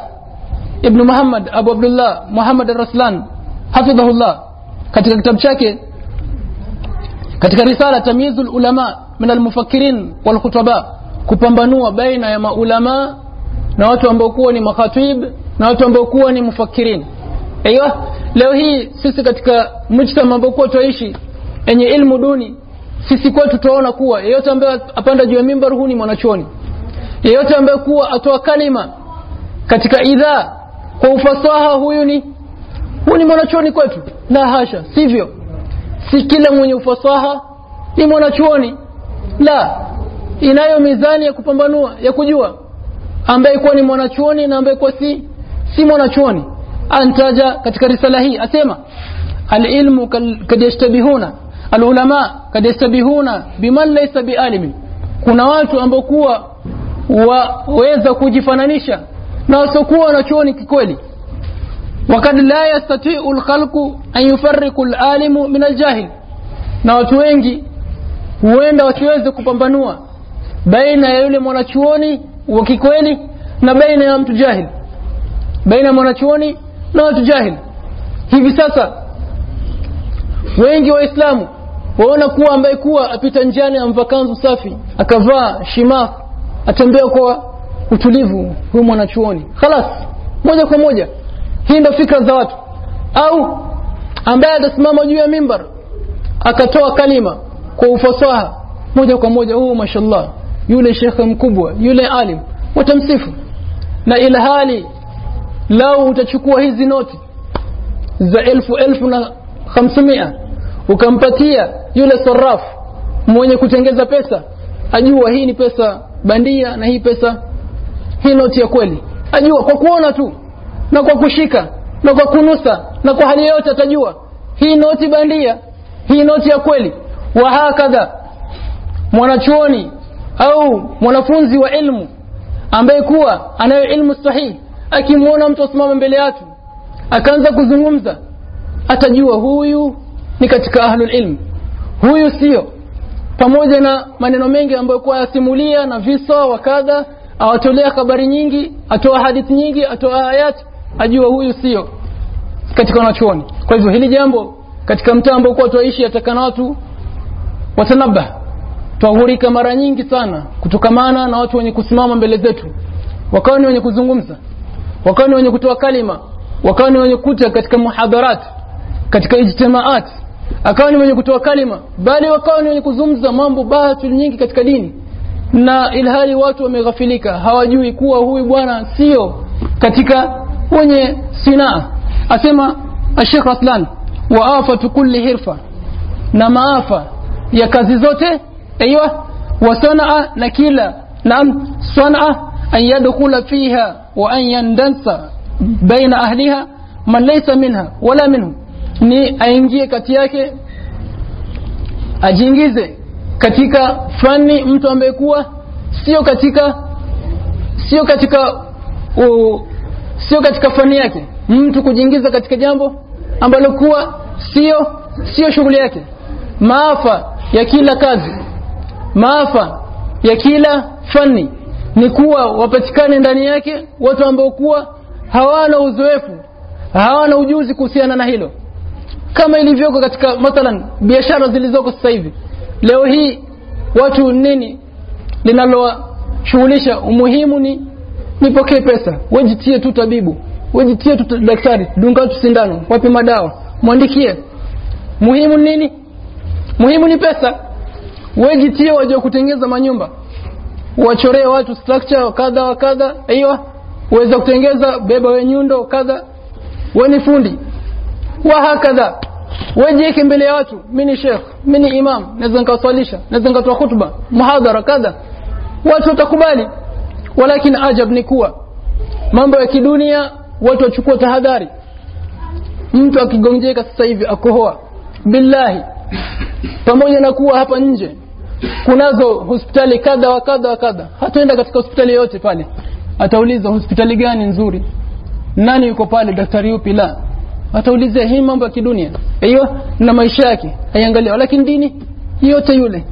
ibn Muhammad Abu Abdullah Muhammad Raslan hafidhahullah katika kitabu chake katika risala tamyizul ulama min almufakirin walkhutaba kupambanua baina ya maulama na watu ambao kuwa ni makhatib na watu ambao kuwa ni mufakirin aiyo leo hii sisi katika mujtama ambao kuwa tuishi yenye ilmu duni sisi kwetu tutaona kuwa yeyote ambaye apanda juu ya mimbar huu ni mwanachuoni. Yeyote ambaye kuwa atoa kalima katika idhaa kwa ufasaha huyu ni huyu ni mwanachuoni kwetu. La hasha sivyo? Si kila mwenye ufasaha ni mwanachuoni. La inayo mizani ya kupambanua ya kujua ambaye kuwa ni mwanachuoni na ambaye kuwa si si mwanachuoni. Antaja katika risala hii asema alilmu kad yashtabihuna alulama kad yastabihuna biman laysa bialimi kuna watu ambao kuwa waweza kujifananisha na wasiokuwa wanachuoni kikweli wakad la يستطيع الخلق an yufariku lalimu min aljahil na watu wengi huenda wasiweze kupambanua baina ya yule mwanachuoni wa kikweli na baina ya mtu jahil. Baina ya mwanachuoni na watu jahil. Hivi sasa wengi waislamu waona kuwa ambaye kuwa apita njiani amvaa kanzu safi akavaa shimaf atembea kwa utulivu huyu mwanachuoni. Khalas moja kwa moja hii ndo fikra za watu. Au ambaye atasimama juu ya mimbar akatoa kalima kwa ufasaha moja kwa moja huu mashallah yule shekhe mkubwa yule alim watamsifu. Na ilhali lau utachukua hizi noti za elfu elfu na hamsimia ukampatia yule sarafu mwenye kutengeza pesa ajua hii ni pesa bandia na hii pesa hii noti ya kweli. Ajua kwa kuona tu na kwa kushika na kwa kunusa na kwa hali yote atajua. Hii noti bandia hii noti ya kweli. Wa hakadha mwanachuoni au mwanafunzi wa ilmu ambaye kuwa anayo ilmu sahihi akimwona mtu asimama mbele yake akaanza kuzungumza atajua huyu ni katika ahlul ilm. Huyu sio. Pamoja na maneno mengi ambayo kuwa yasimulia na visa wa kadha awatolea habari nyingi atoa hadithi nyingi atoa ayat ajua huyu sio katika wanachuoni. Kwa hivyo hili jambo katika mtaa ambao kuwa twaishi yatakana watu watanabah twahurika mara nyingi sana kutokamana na watu wenye kusimama mbele zetu. Wakawa ni wenye kuzungumza. Wakawa ni wenye kutoa kalima. Wakawa ni wenye kuta katika muhadharat katika ijtimaat. Akawa ni wenye kutoa kalima. Bali wakawa ni wenye kuzungumza mambo batil nyingi katika dini. Na ilhali watu wameghafilika hawajui kuwa huyu bwana sio katika wenye sinaa asema ashekh Aslan wa afatu kulli hirfa. Na maafa ya kazi zote aiywa wa sanaa na kila naam sanaa an yadkhula fiha wa an yandansa baina ahliha man laysa minha wala minhu. Ni aingie kati yake ajiingize katika fani mtu ambaye kuwa sio katika sio katika u, sio katika fani yake. Mtu kujiingiza katika jambo ambalo kuwa sio sio shughuli yake. Maafa ya kila kazi maafa ya kila fani ni kuwa wapatikane ndani yake watu ambao kuwa hawana uzoefu hawana ujuzi kuhusiana na hilo. Kama ilivyoko katika mathalan biashara zilizoko sasa hivi. Leo hii watu nini linalowashughulisha? Umuhimu ni nipokee pesa. Wejitie tu tabibu. Wejitie tu daktari. Dunga tu sindano. Wapi madawa. Mwandikie. Muhimu nini? Muhimu ni pesa. Wejitie waje kutengeza manyumba. Wachoree watu structure kadha wa kadha. Aiyo uweza kutengeza beba we nyundo kadha. We ni fundi. Wa hakadha wejieke mbele ya watu. Mi ni shekh mi ni imam. Naweza nikawaswalisha. Naweza nikatoa khutba muhadhara kadha. Watu watakubali walakin ajab ni kuwa mambo ya kidunia watu wachukua tahadhari. Mtu akigonjeka sasa hivi akohoa. Billahi. Pamoja na kuwa hapa nje kunazo hospitali kadha wa kadha wa kadha. Hataenda katika hospitali yoyote pale. Atauliza hospitali gani nzuri? Nani yuko pale? Daktari yupi? La. Ataulizia hii mambo ya kidunia. Hiyo na maisha yake. Aiangalia lakini dini yote yule.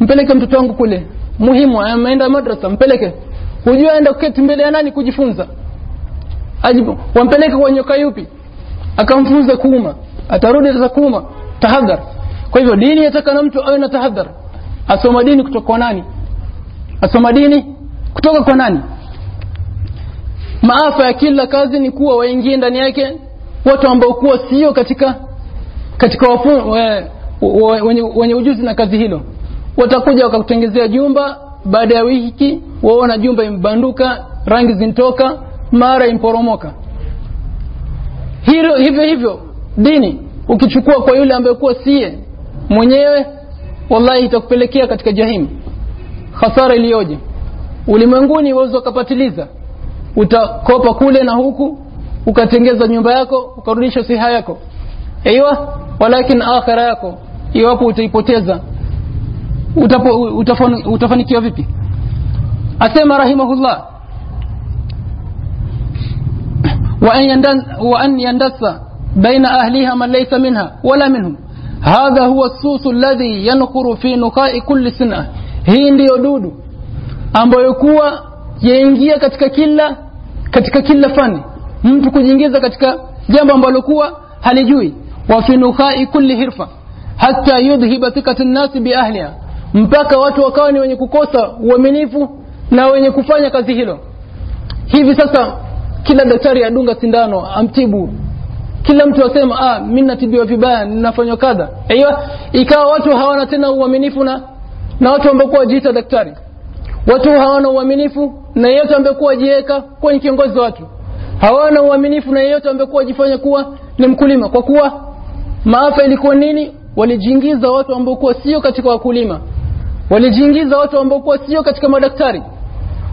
Mpeleke mtoto wangu kule. Muhimu ameenda madrasa mpeleke hujua aenda kuketi mbele ya nani kujifunza? Ajibu wampeleke kwa nyoka yupi? Akamfunza kuuma. Atarudi za kuuma. Tahadhar. Kwa hivyo dini yataka na mtu awe na tahadhar. Asoma dini kutoka kwa nani? Asoma dini kutoka kwa nani? Maafa ya kila kazi ni kuwa waingie ndani yake watu ambao kuwa sio katika katika wafu, we, we, wenye, wenye ujuzi na kazi hilo. Watakuja wakakutengezea jumba baada ya wiki waona jumba imbanduka rangi zintoka mara imporomoka. Hilo hivyo hivyo dini ukichukua kwa yule ambaye kuwa sie mwenyewe wallahi itakupelekea katika jahimu hasara iliyoje. Ulimwenguni waweza ukapatiliza. Utakopa kule na huku ukatengeza nyumba yako ukarudisha siha yako. Aiwa walakin akhira yako iwapo utaipoteza utapo, utafan, utafanikiwa vipi asema rahimahullah وأن يندس بين أهلها من ليس منها ولا منهم هذا هو السوس الذي ينقر في نقاء كل سنة hii ndiyo dudu ambayo kuwa yaingia katika kila katika kila fani mtu kujiingiza katika jambo ambalo kuwa halijui wa fi nukhai kulli hirfa hata yudhhiba thikati nnasi biahliha mpaka watu wakawa ni wenye kukosa uaminifu na wenye kufanya kazi hilo. Hivi sasa kila daktari adunga sindano amtibu. Kila mtu asema ah, mimi natibiwa vibaya ninafanywa kadha. Aiyo ikawa watu hawana tena uaminifu na na watu ambao kwa wajiita daktari. Watu hawana uaminifu na yeyote ambaye kuwa wajiweka kuwa kiongozi wa watu. Hawana uaminifu na yeyote ambaye kuwa wajifanya kuwa ni mkulima. Kwa kuwa maafa ilikuwa nini? Walijiingiza watu ambao kuwa sio katika wakulima walijiingiza watu ambao sio katika madaktari.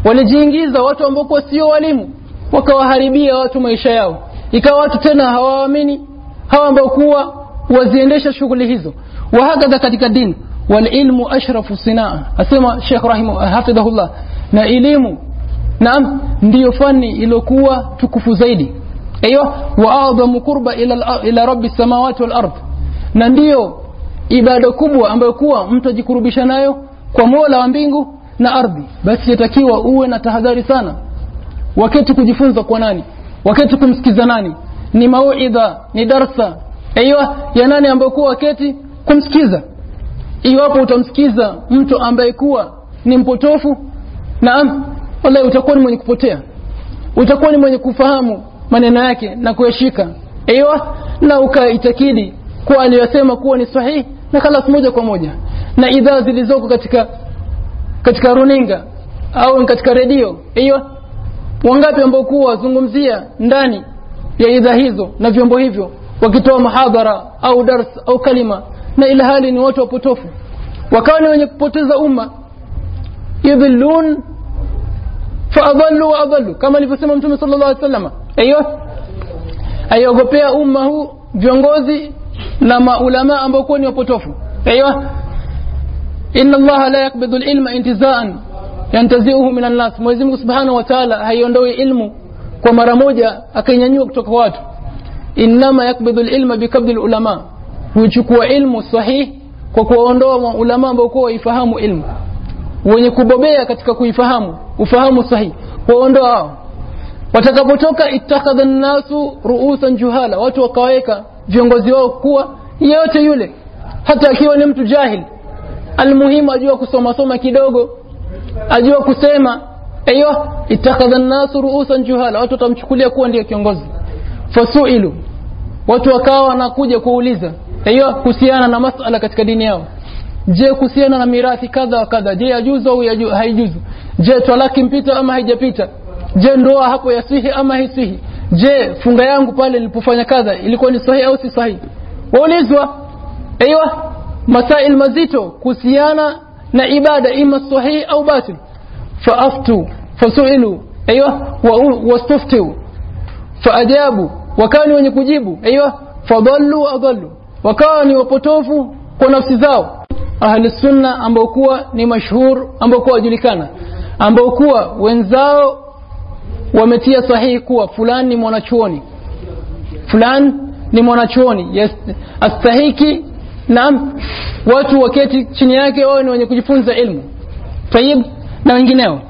Walijiingiza watu ambao sio walimu. Wakawaharibia watu maisha yao. Ikawa watu tena hawaamini hawa ambao kuwa waziendesha shughuli hizo. Wahakadha katika dini walilmu ashrafu sinaa asema Sheikh Rahim hafidhahullah. Na elimu naam ndiyo fani iliyokuwa tukufu zaidi. Aiyo wa adhamu qurba ila, ila rabbis samawati wal ard. Na ndiyo ibada kubwa ambayo kuwa mtu ajikurubisha nayo kwa mola wa mbingu na ardhi basi yatakiwa uwe na tahadhari sana. Wakati kujifunza kwa nani? Wakati kumsikiza nani? Ni mauidha ni darsa. Aiyo ya nani ambayo kuwa wakati kumsikiza? Iwapo utamsikiza mtu ambaye kuwa ni mpotofu naam wallahi utakuwa ni mwenye kupotea. Utakuwa ni mwenye kufahamu maneno yake na kuyashika. Aiyo na ukaitakidi kuwa aliyosema kuwa ni sahihi na kalas moja kwa moja na idhaa zilizoko katika katika runinga au katika redio. Hiyo wangapi ambao kuwa wazungumzia ndani ya idhaa hizo na vyombo hivyo wakitoa mahadhara au dars au kalima na ila hali ni watu wapotofu. Wakawa ni wenye kupoteza umma. Yudhillun faadhallu wa adhallu kama alivyosema mtume sallallahu alaihi wasallam. Aiyo aiogopea umma huu viongozi na maulama ambao kuwa ni wapotofu. Aiyo inna allaha la يقبض العلم intizaan yantaziuhu min annas mwenyezi mungu subhanahu wa taala haiondoi kwa mara moja akainyanyua kutoka watu. Innama yakbidu alilma bikabdi alulama. Huichukua ilmu sahihi kwa kuwaondoa maulama ambao ilmu. Wenye kubobea katika kuifahamu ufahamu sahihi waondoa hao watakapotoka ittakhadha nnasu ruusan juhala. Watu wakaweka viongozi wao kuwa yeyote yule hata akiwa ni mtu jahil almuhimu ajua kusoma soma kidogo. Ajua kusema. Aiyo ittakhadha nnasu ruusan juhala. Watu watamchukulia kuwa ndiyo kiongozi. Fasuilu. Watu wakawa wanakuja kuuliza. Ayo kuhusiana na masala katika dini yao. Je kuhusiana na mirathi kadha wa kadha. Je yajuzu au yaju, haijuzu? Je talaki mpita ama haijapita? Je ndoa hapo yasihi ama haisihi je funga yangu pale nilipofanya kadha ilikuwa ni sahihi au si sahihi? Waulizwa. Aiwa masail mazito kuhusiana na ibada ima sahihi au batil. Faaftu fasuilu aiwa wastuftiu faajabu wakawa ni wenye kujibu aiwa fadallu adallu wakawa ni wapotofu kwa nafsi zao. Ahli sunna ambao kuwa ni mashhur ambao kuwa wajulikana. Ambao kuwa wenzao wametia sahihi kuwa fulani ni mwanachuoni. Fulani ni mwanachuoni. Yes, astahiki naam. Watu waketi chini yake wao ni wenye kujifunza ilmu. Tayib na wengineo.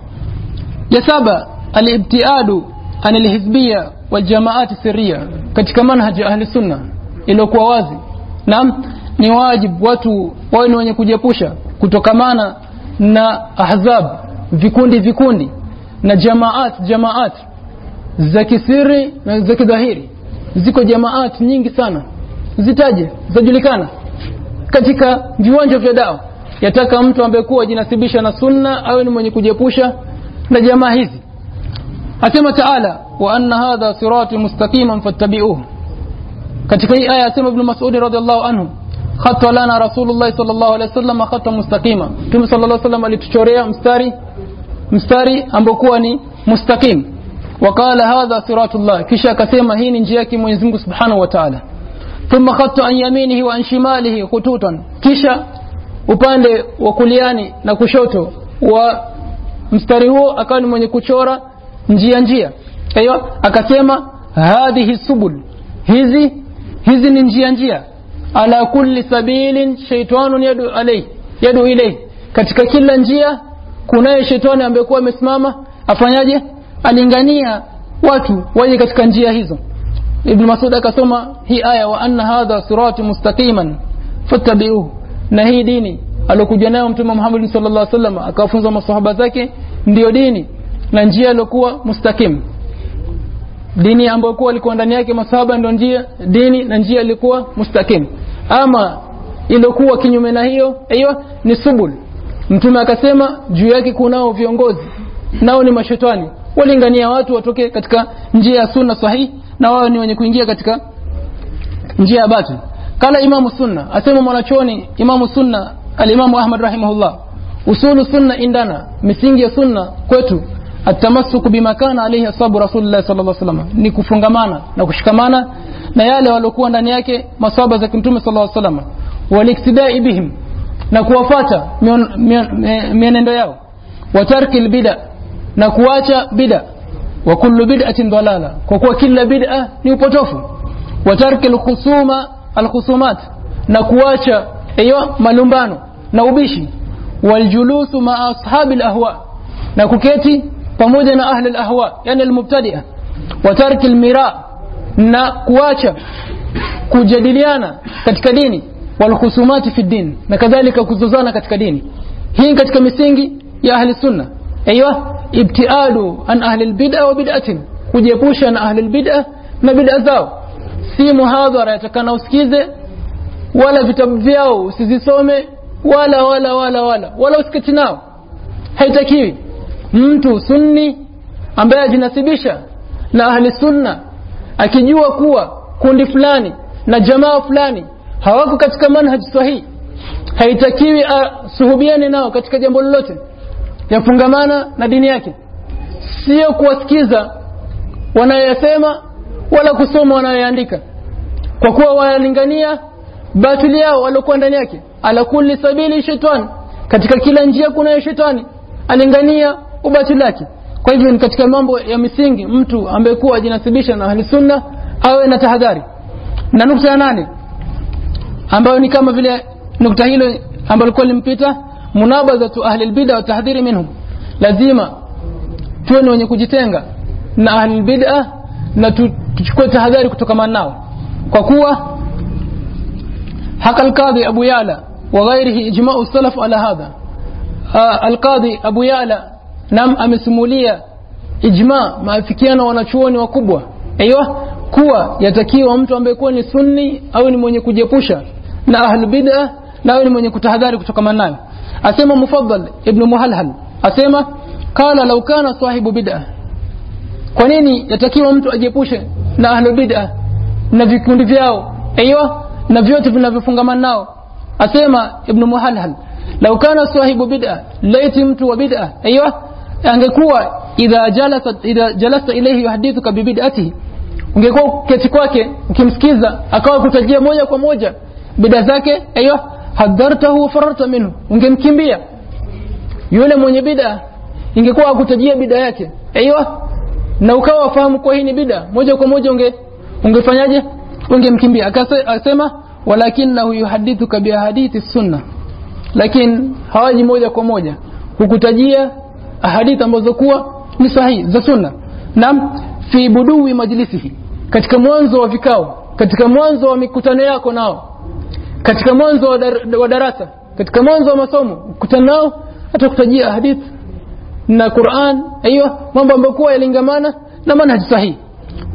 Ya saba alibtiadu an alhizbia waljamaati siria katika manhaji ahli sunna iliyokuwa wazi. Naam ni wajibu watu wawe ni wenye kujiepusha kutokamana na ahzab vikundi vikundi na jamaat jamaat za kisiri na za kidhahiri. Ziko jamaat nyingi sana. Zitaje zajulikana katika viwanja vya dawa yataka mtu ambaye kuwa jinasibisha na sunna awe ni mwenye kujiepusha na jamaa hizi asema taala wa anna hadha sirati mustaqiman fattabi'uhu katika hii aya asema ibn mas'ud radhiallahu anhu khata lana rasulullah sallallahu alaihi wasallam khata mustaqima mtume sallallahu alaihi wasallam alituchorea mstari mstari ambao kuwa ni mustaqim wakala hadha siratullah kisha akasema hii ni njia yake Mwenyezi Mungu Subhanahu wa Ta'ala thumma khattu an yaminihi wa an shimalihi khututan. Kisha upande wa kuliani na kushoto wa mstari huo akawa ni mwenye kuchora njia njia. Hiyo akasema hadhihi subul. Hizi hizi ni njia njia. Ala kulli sabilin shaytanun yadu alayhi yadu ilayhi. Katika kila njia kunaye shetani ambaye kuwa amesimama afanyaje? Alingania watu waje katika njia hizo ibn masud akasoma hii aya wa anna hadha sirati mustaqiman fattabi'uhu. Na hii dini aliokuja nayo mtume Muhammad sallallahu alaihi wasallam akawafunza masahaba zake ndiyo dini na njia iliyokuwa mustaqim. Dini ambayo kuwa alikuwa ndani yake masahaba ndio njia dini na njia ilikuwa mustaqim. Ama iliyokuwa kinyume na hiyo hiyo ni subul. Mtume akasema juu yake kunao viongozi nao ni mashetani. Walingania watu watoke katika njia ya sunna sahihi na wao ni wenye kuingia katika njia ya batil kala imamu sunna asema mwanachoni imamu sunna alimamu ahmad rahimahullah usulu sunna indana misingi ya sunna kwetu atamassuku bima kana alayhi ashabu rasulullah sallallahu alaihi wasallam ni kufungamana na kushikamana na yale waliokuwa ndani yake maswahaba za kimtume sallallahu alaihi wasallam waliktidai bihim na kuwafata mienendo yao watarki lbida na kuacha bida wa kullu bid'atin dalala. Kwa kuwa kila bid'a ni upotofu. Wa tarki alkhusuma alkhusumat. Na kuacha hiyo malumbano na ubishi. Waljulusu ma ashabi alahwa na kuketi pamoja na ahli alahwa yani almubtadi'a. Wa tarki almira na kuacha kujadiliana katika dini. Walkhusumati fi din. Na kadhalika kuzozana katika dini. Hii katika misingi ya ahli sunna. Aiywa ibtiadu an ahli albid'a wa bid'atin kujiepusha na ahli albid'a na bid'a zao. Si muhadhara yatakana usikize wala vitabu vyao usizisome wala wala wala wala wala usiketi nao. Haitakiwi. Mtu sunni ambaye ajinasibisha na ahli sunna akijua kuwa kundi fulani na jamaa fulani hawako katika manhaj sahihi haitakiwi asuhubiane nao katika jambo lolote yafungamana na dini yake. Sio kuwasikiza wanayoyasema wala kusoma wanayoyaandika kwa kuwa wanalingania batili yao waliokuwa ndani yake. Ala kulli sabili shetani. Katika kila njia kunayo shetani alingania ubatili wake kwa hivyo ni katika mambo ya misingi mtu ambaye kuwa ajinasibisha na ahli sunna awe na tahadhari. Na nukta ya nane ambayo ni kama vile nukta hilo ambalo lilikuwa limpita munabadhatu ahli albid'a wa tahdhiri minhum. Lazima tuwe ni wenye kujitenga na ahli albid'a na tuchukue tahadhari kutoka nao. Kwa kuwa haka alqadhi abu yala wa ghairihi ijma'u salaf ala hadha. Alqadhi abu yala nam amesimulia ijma maafikiano wanachuoni wakubwa. Aiyo kuwa yatakiwa mtu ambaye kuwa ni sunni au ni mwenye kujepusha na ahli bid'a na ni mwenye kutahadhari kutokana nayo asema mufaddal ibn muhalhal. Asema qala law kana sahibu bid'a kwa nini yatakiwa mtu ajiepushe na ahlu bid'a na vikundi vyao? Aiyo na vyote vinavyofungamana nao. Asema ibn muhalhal law kana sahibu bid'a laiti mtu wa bid'a aiyo angekuwa idha jalasa idha jalasa ilayhi yuhadithuka bi bid'atihi. Ungekuwa keti kwake ukimsikiza akawa kutajia moja kwa moja bida zake. Aiyo hadhartahu wa fararta minhu. Ungemkimbia. Yule mwenye bida ingekuwa akutajia bida yake. Aiyo na ukawa wafahamu kwa hii ni bida moja kwa moja unge ungefanyaje? Ungemkimbia. Akasema walakinahu yuhadithuka bi hadithi sunna lakini hawaji moja kwa moja. Hukutajia ahadithi ambazo kuwa ni sahihi za sunna nam fi buduwi majlisihi. Katika mwanzo wa vikao katika mwanzo wa mikutano yako nao katika mwanzo wa, dar, wa darasa katika mwanzo wa masomo kutana nao atakutajia hadith na Qur'an aiyo mambo ambayo kuwa yalingamana na manhaj sahihi.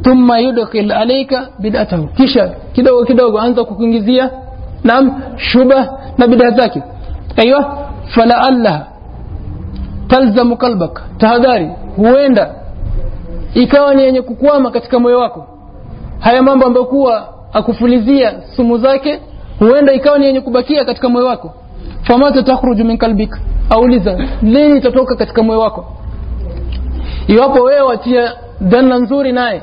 Thumma yudkhil alayka bid'atahu. Kisha kidogo kidogo anza kukuingizia naam shuba na bid'a zake. Aiyo fala allah talzamu qalbak tahadhari huenda ikawa ni yenye kukwama katika moyo wako. Haya mambo ambayo kuwa akufulizia sumu zake huenda ikawa ni yenye kubakia katika moyo wako. Famata takhruju min kalbik auliza lini itatoka katika moyo wako? Iwapo wewe watia dhana nzuri naye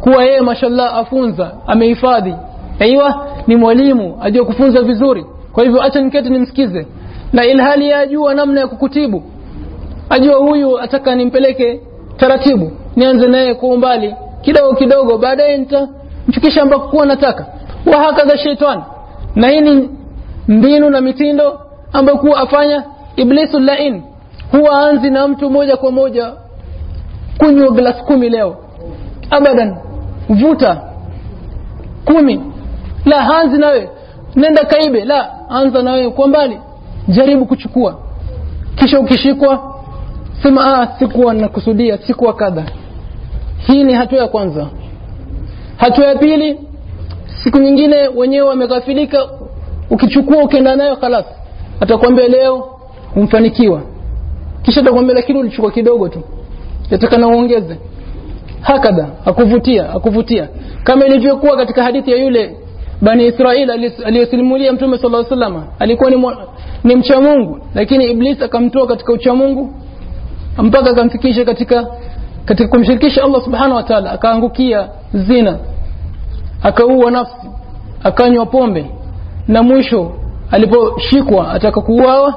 kuwa yeye mashallah afunza amehifadhi aiwa ni mwalimu ajua kufunza vizuri. Kwa hivyo acha niketi nimsikize. Na ilhali ajua namna ya kukutibu ajua huyu ataka nimpeleke taratibu. Nianze naye kwa umbali kidogo kidogo baadaye nitamfikisha ambako kuwa nataka. Wa sheitani na hii ni mbinu na mitindo ambayo kuwa afanya iblisu lain. Huwa anzi na mtu moja kwa moja kunywa glasi kumi leo. Abadan vuta kumi. La hanzi nawe nenda kaibe. La anza nawe kwa mbali. Jaribu kuchukua. Kisha ukishikwa sema ah sikuwa nakusudia sikuwa kadha. Hii ni hatua ya kwanza. Hatua ya pili siku nyingine wenyewe wameghafilika ukichukua ukienda nayo khalas atakwambia leo umfanikiwa kisha atakwambia lakini ulichukua kidogo tu yatakana uongeze hakadha akuvutia akuvutia kama ilivyokuwa katika hadithi ya yule bani israeli aliyosilimulia mtume sala salama alikuwa ni, ni mcha mungu lakini iblis akamtoa katika ucha mungu mpaka akamfikisha katika katika kumshirikisha allah subhanahu wa taala akaangukia zina akaua nafsi akanywa pombe na mwisho aliposhikwa ataka kuuawa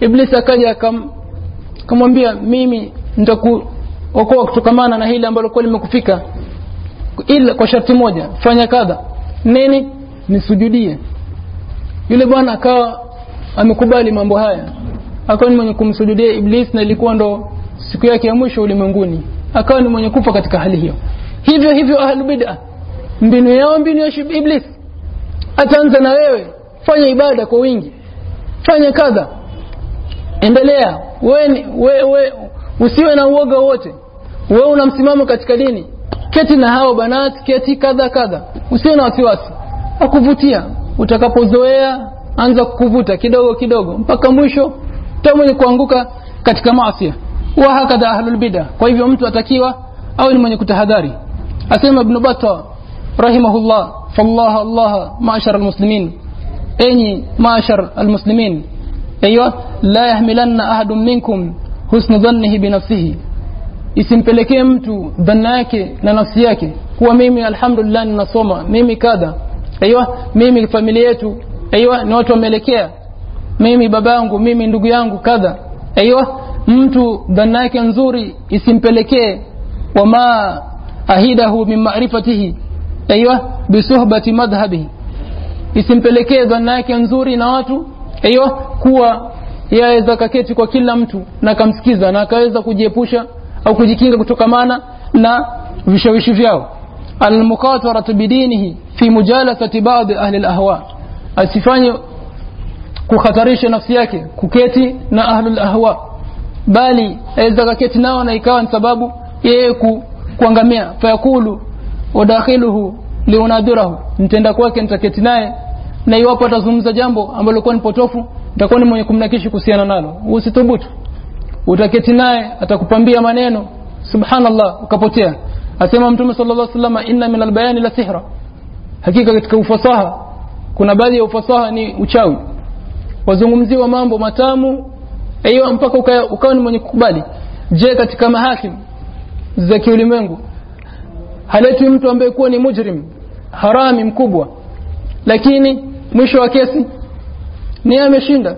iblisi akaja akamwambia mimi nitakuokoa kutokamana na hili ambalo kwa limekufika ila kwa sharti moja fanya kadha. Nini? Nisujudie. Yule bwana akawa amekubali mambo haya. Akawa ni mwenye kumsujudia iblis na ilikuwa ndo siku yake ya mwisho ulimwenguni. Akawa ni mwenye kufa katika hali hiyo. Hivyo hivyo ahlubida mbinu yao mbinu ya iblis. Ataanza na wewe. Fanya ibada kwa wingi. Fanya kadha. Endelea. We, we, we, usiwe na uoga wote. Wewe unamsimama katika dini. Keti na hao banat keti kadha kadha. Usiwe na wasiwasi. Akuvutia. Utakapozoea anza kukuvuta kidogo kidogo. Mpaka mwisho mwenye kuanguka katika maasi. Wa hakadha ahlul kwa hivyo mtu atakiwa au ni mwenye kutahadhari. Asema ibn batta rahimahullah fallah allah ma'ashar almuslimin enyi ma'ashar almuslimin أيوه لا يحملن احد منكم husnu dhannihi binafsihi isimpelekee mtu dhanna yake na nafsi yake kuwa mimi alhamdulillah ninasoma mimi kadha aiwa mimi familia yetu aiwa ni watu wameelekea mimi babangu mimi ndugu yangu kadha aiwa mtu dhanna yake nzuri isimpelekee wama ahidahu min ma'rifatihi aiwa bisuhbati madhhabihi isimpelekee dhana yake nzuri na watu aiwa kuwa yaweza kaketi kwa kila mtu na kamsikiza na akaweza kujiepusha au kujikinga kutokamana na vishawishi vyao. Almuqataratu bidinihi fi mujalasati baadhi ahli alahwa. Asifanye kuhatarisha nafsi yake kuketi na ahli alahwa. Bali aweza kaketi nao na ikawa ni sababu yeye ku, kuangamia. Fayakulu wadakhiluhu liunadhirahu mtenda kwake nitaketi naye na iwapo atazungumza jambo ambalo kwa ni potofu nitakuwa ni mwenye kumnakishi kuhusiana nalo. Usithubutu utaketi naye atakupambia maneno. Subhanallah ukapotea. Asema mtume sallallahu alaihi wasallam inna min albayani la sihra. Hakika katika ufasaha kuna baadhi ya ufasaha ni uchawi. Wazungumziwa mambo matamu aiyo mpaka ukawa ni mwenye kukubali. Je katika mahakim za kiulimwengu haletwi mtu ambaye kuwa ni mujrim harami mkubwa. Lakini mwisho wa kesi ni ameshinda.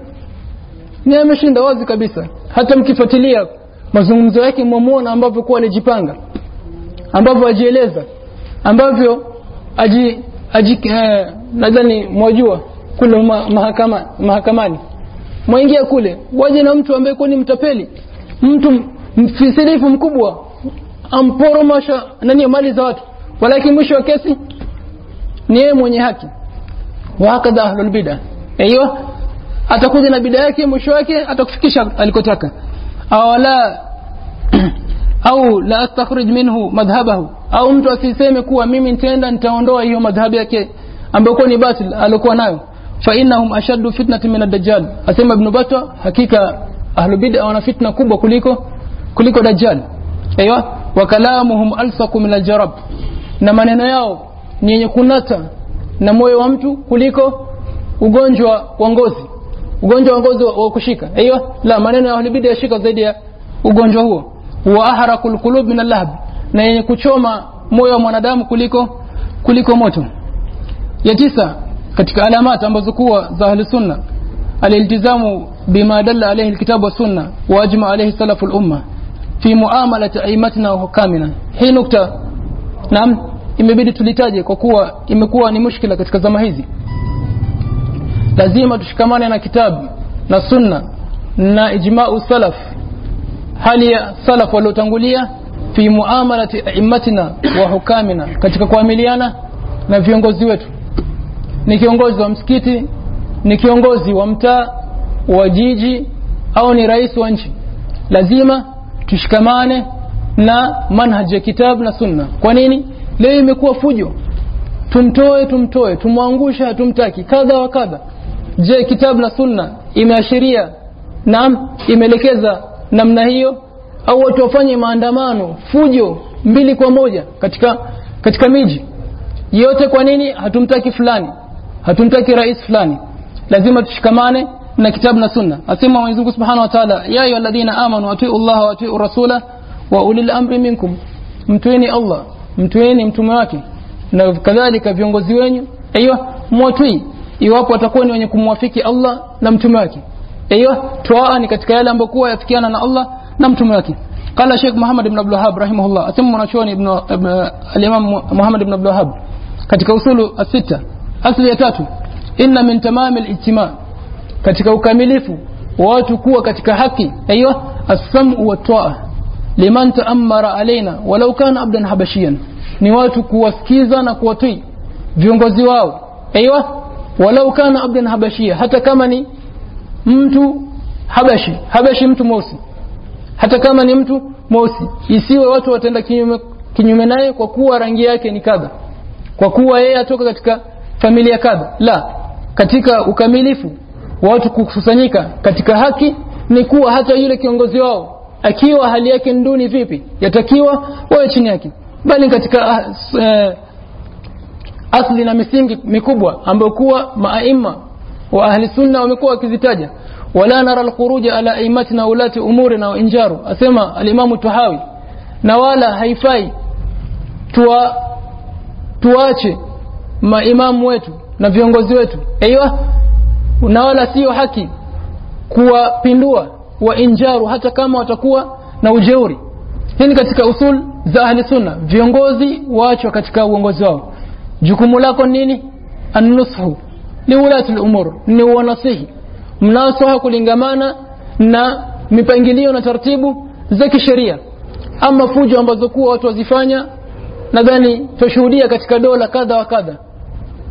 Ni ameshinda wazi kabisa. Hata mkifuatilia mazungumzo yake mwamuona ambavyo kuwa alijipanga ambavyo ajieleza ambavyo aji, aji eh, nadhani mwajua kule ma, mahakama, mahakamani. Mwaingia kule waje na mtu ambaye kuwa ni mtapeli mtu mfisilifu mkubwa amporomasha nani mali za watu? Walaki mwisho wa kesi ni yeye mwenye haki. Wahakadha ahlul bid'a. Aiyo atakuja na bid'a yake mwisho wake atakufikisha alikotaka. Awala au la astakhrij minhu madhhabahu. Au mtu asiseme kuwa mimi nitaenda nitaondoa hiyo madhhabu yake ambayo ni batil alikuwa nayo. Fa innahum ashaddu fitnatin min ad-dajjal. Asema ibn batta hakika ahlul bid'a wana fitna kubwa kuliko kuliko dajjal. Aiyo wa kalamuhum alsaqu min al-jarab. Na maneno yao ni yenye kunata na moyo wa mtu kuliko ugonjwa wa ngozi. Ugonjwa wa ngozi wa kushika. Aiyo la maneno ya ahlibidi yashika zaidi ya ugonjwa huo. Wa ahrakul qulub min allahab. Na yenye kuchoma moyo wa mwanadamu kuliko kuliko moto. Ya tisa katika alamat ambazo kuwa za ahli sunna aliltizamu bima dalla alayhi alkitabu wa sunna wa ajma alayhi salaful umma fi muamalati aimatina wa hukamina. Hii nukta naam imebidi tulitaje kwa kuwa imekuwa ni mushkila katika zama hizi. Lazima tushikamane na kitabu na sunna na ijma'u salaf hali ya salaf waliotangulia fi muamalati aimatina wa hukamina katika kuamiliana na viongozi wetu. Ni kiongozi wa msikiti ni kiongozi wa mtaa wa jiji au ni rais wa nchi. Lazima tushikamane na manhaji ya kitabu na sunna. Kwa nini? Leo imekuwa fujo. Tumtoe tumtoe tumwangusha hatumtaki. Kadha wa kadha. Je kitabu na sunna imeashiria naam imeelekeza namna hiyo? Au watu wafanye maandamano fujo mbili kwa moja katika katika miji? Yote kwa nini? Hatumtaki fulani. Hatumtaki rais fulani. Lazima tushikamane na kitabu na sunna asema Mwenyezi Mungu Subhanahu wa Ta'ala ya ayyuhalladhina amanu atiu Allah wa atiu rasula wa ulil amri minkum mtueni Allah mtueni mtume wake na kadhalika viongozi wenyu aiyo mwatui iwapo watakuwa ni wenye kumwafiki Allah na mtume wake aiyo toa ni katika yale ambayo kuwa yafikiana na Allah na mtume wake قال شيخ محمد بن عبد الوهاب رحمه الله أتم mwanachuoni ibn al-Imam Muhammad ibn Abdul Wahhab katika usulu as-sita asli ya tatu inna min tamam al-ijtima katika ukamilifu wa watu kuwa katika haki. Aiyo as-sam'u wa ta'a liman ta'ammara alaina walau kana abdan habashiyan. Ni watu kuwasikiza na kuwatii viongozi wao. Aiyo walau kana abdan habashia hata kama ni mtu habashi habashi mtu mosi hata kama ni mtu mosi isiwe watu watenda kinyume, kinyume naye kwa kuwa rangi yake ni kadha. Kwa kuwa yeye atoka katika familia kadha. La katika ukamilifu watu kukusanyika katika haki ni kuwa hata yule kiongozi wao akiwa hali yake nduni vipi yatakiwa wawe chini yake. Bali katika uh, asli na misingi mikubwa ambayo kuwa maaima wa ahli sunna wamekuwa wakizitaja. Wala nara alkhuruja ala aimatina ulati umuri na injaru asema alimamu tuhawi. Na wala haifai tuwa tuache maimamu wetu na viongozi wetu. Aiywa na wala sio haki kuwapindua wa injaru hata kama watakuwa na ujeuri. Hii ni katika usul za ahli sunna. Viongozi waachwa katika uongozi wao. Jukumu lako nini? Annushu. Liulati lumur ni wanasihi. Mnasaha kulingamana na mipangilio na taratibu za kisheria. Ama fujo ambazo kuwa watu wazifanya nadhani tushuhudia katika dola kadha wa kadha.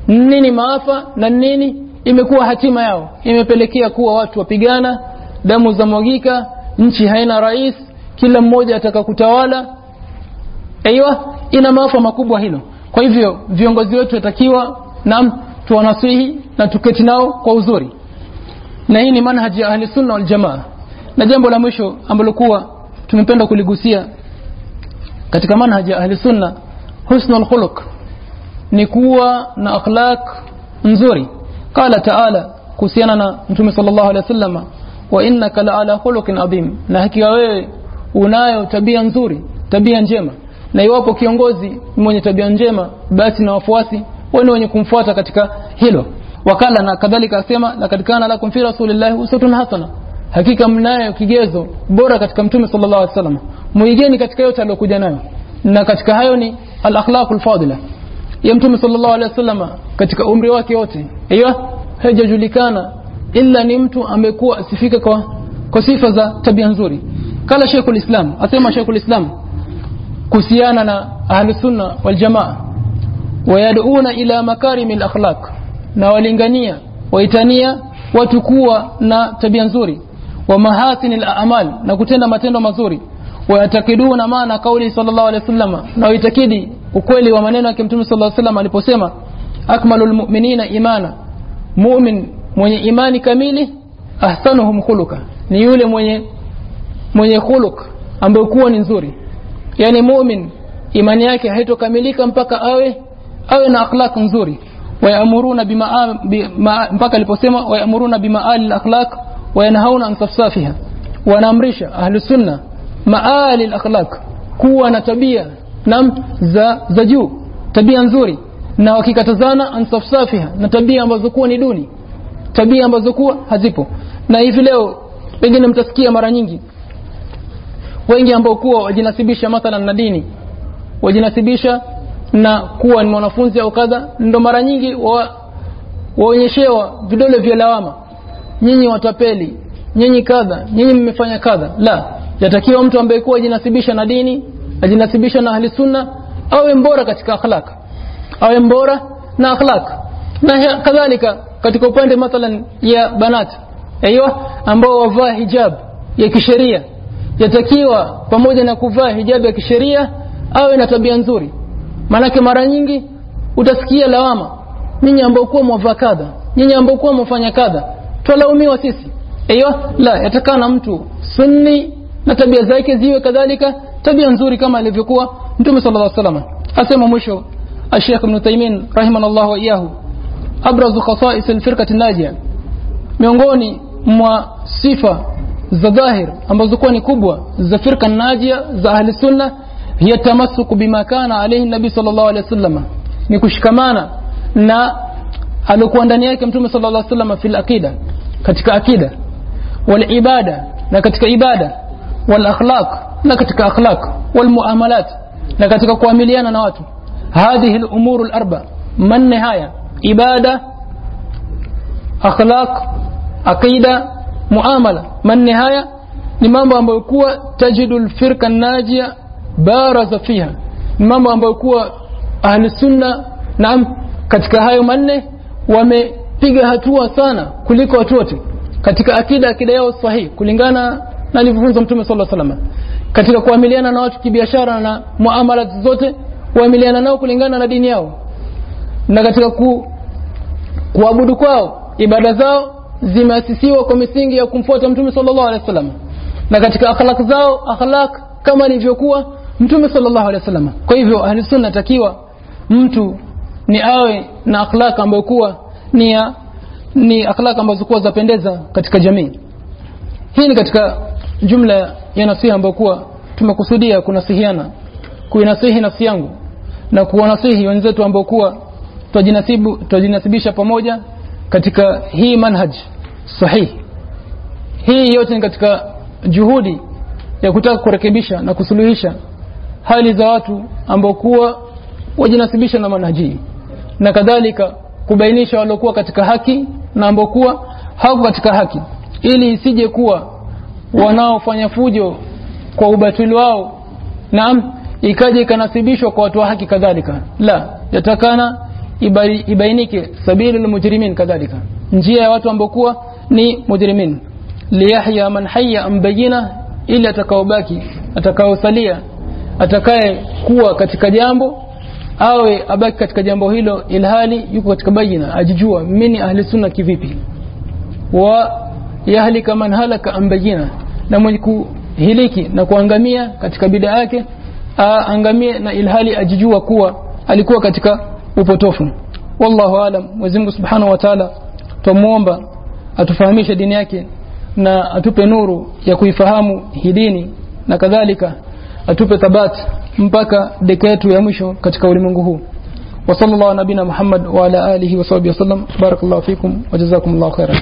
Nini maafa na nini imekuwa hatima yao. Imepelekea kuwa watu wapigana damu za mwagika nchi haina rais kila mmoja ataka kutawala. Aiywa ina maafa makubwa hilo. Kwa hivyo viongozi wetu watakiwa nam tuwanasihi na tuketi nao kwa uzuri. Na hii ni manhaji ya ahli sunna wal jamaa. Na jambo la mwisho ambalo kuwa tumependa kuligusia katika manhaji ya ahli sunna husnul khuluq ni kuwa na akhlaq nzuri qala taala kuhusiana na mtume sallallahu alaihi wasallam wa innaka la ala khuluqin adhim. Na hakika wewe unayo tabia nzuri tabia njema. Na iwapo kiongozi mwenye tabia njema basi na wafuasi wao wenye kumfuata katika hilo. Wakala na kadhalika asema lakad kana lakum fi rasulillahi uswatun hasana. Hakika mnayo kigezo bora katika mtume sallallahu alaihi wasallam. Muigeni katika yote aliyokuja nayo. Na katika hayo ni al akhlaqul fadila ya mtume sallallahu alaihi wasallam katika umri wake wote. Aiyo hajajulikana illa ni mtu amekuwa asifika kwa kwa sifa za tabia nzuri. Kala Sheikhul Islam asema Sheikhul Islam kuhusiana na ahli sunna wal jamaa wayad'una ila makarimil akhlaq na walingania waitania watu kuwa na tabia nzuri wa mahasinil a'mal na kutenda matendo mazuri wayatakiduna maana kauli sallallahu alaihi wasallam na waitakidi ukweli wa maneno yake mtume sallallahu alaihi wasallam aliposema akmalul mu'minina imana. Mu'min mwenye imani kamili ahsanuhum khuluqa. Ni yule mwenye mwenye khuluq ambaye kuwa ni nzuri. Yani mu'min imani yake haitokamilika mpaka awe awe na akhlaq nzuri. Wayamuruna bima bima mpaka aliposema wayamuruna bima al akhlaq wayanhauna an safsafiha. Wanaamrisha ahli sunna maali al-akhlaq kuwa na tabia nam za za juu. Tabia nzuri. Na wakikatazana ansafsafiha na tabia ambazo kuwa ni duni. Tabia ambazo kuwa hazipo. Na hivi leo pengine mtasikia mara nyingi wengi ambao kuwa wajinasibisha mathalan na dini wajinasibisha na kuwa ni mwanafunzi au kadha ndo mara nyingi wa, waonyeshewa vidole vya lawama. Nyinyi watapeli nyinyi kadha nyinyi mmefanya kadha. La yatakiwa mtu ambaye kuwa ajinasibisha na dini ajinasibisha na ahli sunna awe mbora katika akhlaq awe mbora na akhlaq. Na kadhalika katika upande mathalan ya banat aiyo ambao wavaa hijab ya kisheria. Yatakiwa pamoja na kuvaa hijab ya kisheria awe na tabia nzuri. Maanake mara nyingi utasikia lawama. Nyinyi ambao kuwa mwavaa kadha nyinyi ambao kuwa mwafanya kadha twalaumiwa sisi. Aiyo la yatakana mtu sunni na tabia zake ziwe kadhalika tabia nzuri kama alivyokuwa mtume sallallahu alaihi wasallam asema mwisho الشيخ ابن تيمين رحمه الله وإياه أبرز خصائص الفرقة الناجية miongoni mwa sifa za dhahir ambazo kuwa ni kubwa za firqa najia za ahli sunna hiya tamassuku bima kana alayhi nabi sallallahu alayhi wasallam ni kushikamana na alikuwa ndani yake mtume sallallahu alayhi wasallam fil aqida katika akida wal ibada na katika ibada akhlaq na katika akhlaq walmuamalat na katika kuamiliana na watu hadhihi lumuru larba manne haya ibada akhlaq aqida muamala manne haya ni mambo ambayo kuwa tajidu lfirka najia baraza fiha ni mambo ambayo kuwa ahli sunna naam katika hayo manne wamepiga hatua sana kuliko watu wote katika akida akida yao sahihi kulingana na alivyofunza mtume sala salama katika kuamiliana na watu kibiashara na muamala zote kuamiliana nao kulingana na dini yao. Na katika ku, kuabudu kwao ibada zao zimeasisiwa kwa misingi ya kumfuata mtume sallallahu alaihi wasallam. Na katika akhlaq zao akhlaq kama ilivyokuwa mtume sallallahu alaihi wasallam. Kwa hivyo ahli sunna takiwa mtu ni awe na akhlaq ambayo kuwa ni ya ni akhlaq ambazo kuwa zapendeza katika jamii. Hii ni katika jumla ya nasiha ambayo kuwa tumekusudia kunasihiana kuinasihi nafsi yangu na kuwanasihi wenzetu ambao kuwa twajinasibisha pamoja katika hii manhaj sahihi hii yote ni katika juhudi ya kutaka kurekebisha na kusuluhisha hali za watu ambao kuwa wajinasibisha na manhaji na kadhalika kubainisha waliokuwa katika haki na ambao kuwa hawako katika haki ili isije kuwa wanaofanya fujo kwa ubatili wao. Naam ikaja ikanasibishwa kwa watu wa haki kadhalika. La yatakana ibainike sabili lmujrimin kadhalika. Njia ya watu ambao kuwa ni mujrimin. Liyahya man haya ambayina ili atakaobaki atakaosalia atakaye kuwa katika jambo awe abaki katika jambo hilo ilhali yuko katika bayina ajijua mini ahli sunna kivipi? Wa yahlika man halaka ambayina na mwenye kuhiliki na kuangamia katika bida yake aangamie na ilhali ajijua kuwa alikuwa katika upotofu. Wallahu alam. Mwenyezi Mungu Subhanahu wa Ta'ala tumuomba atufahamishe dini yake na atupe nuru ya kuifahamu hii dini na kadhalika atupe thabat mpaka deka yetu ya mwisho katika ulimwengu huu. Wa sallallahu nabina Muhammad wa ala alihi wa sahbihi wasallam barakallahu fikum wa jazakumullahu khairan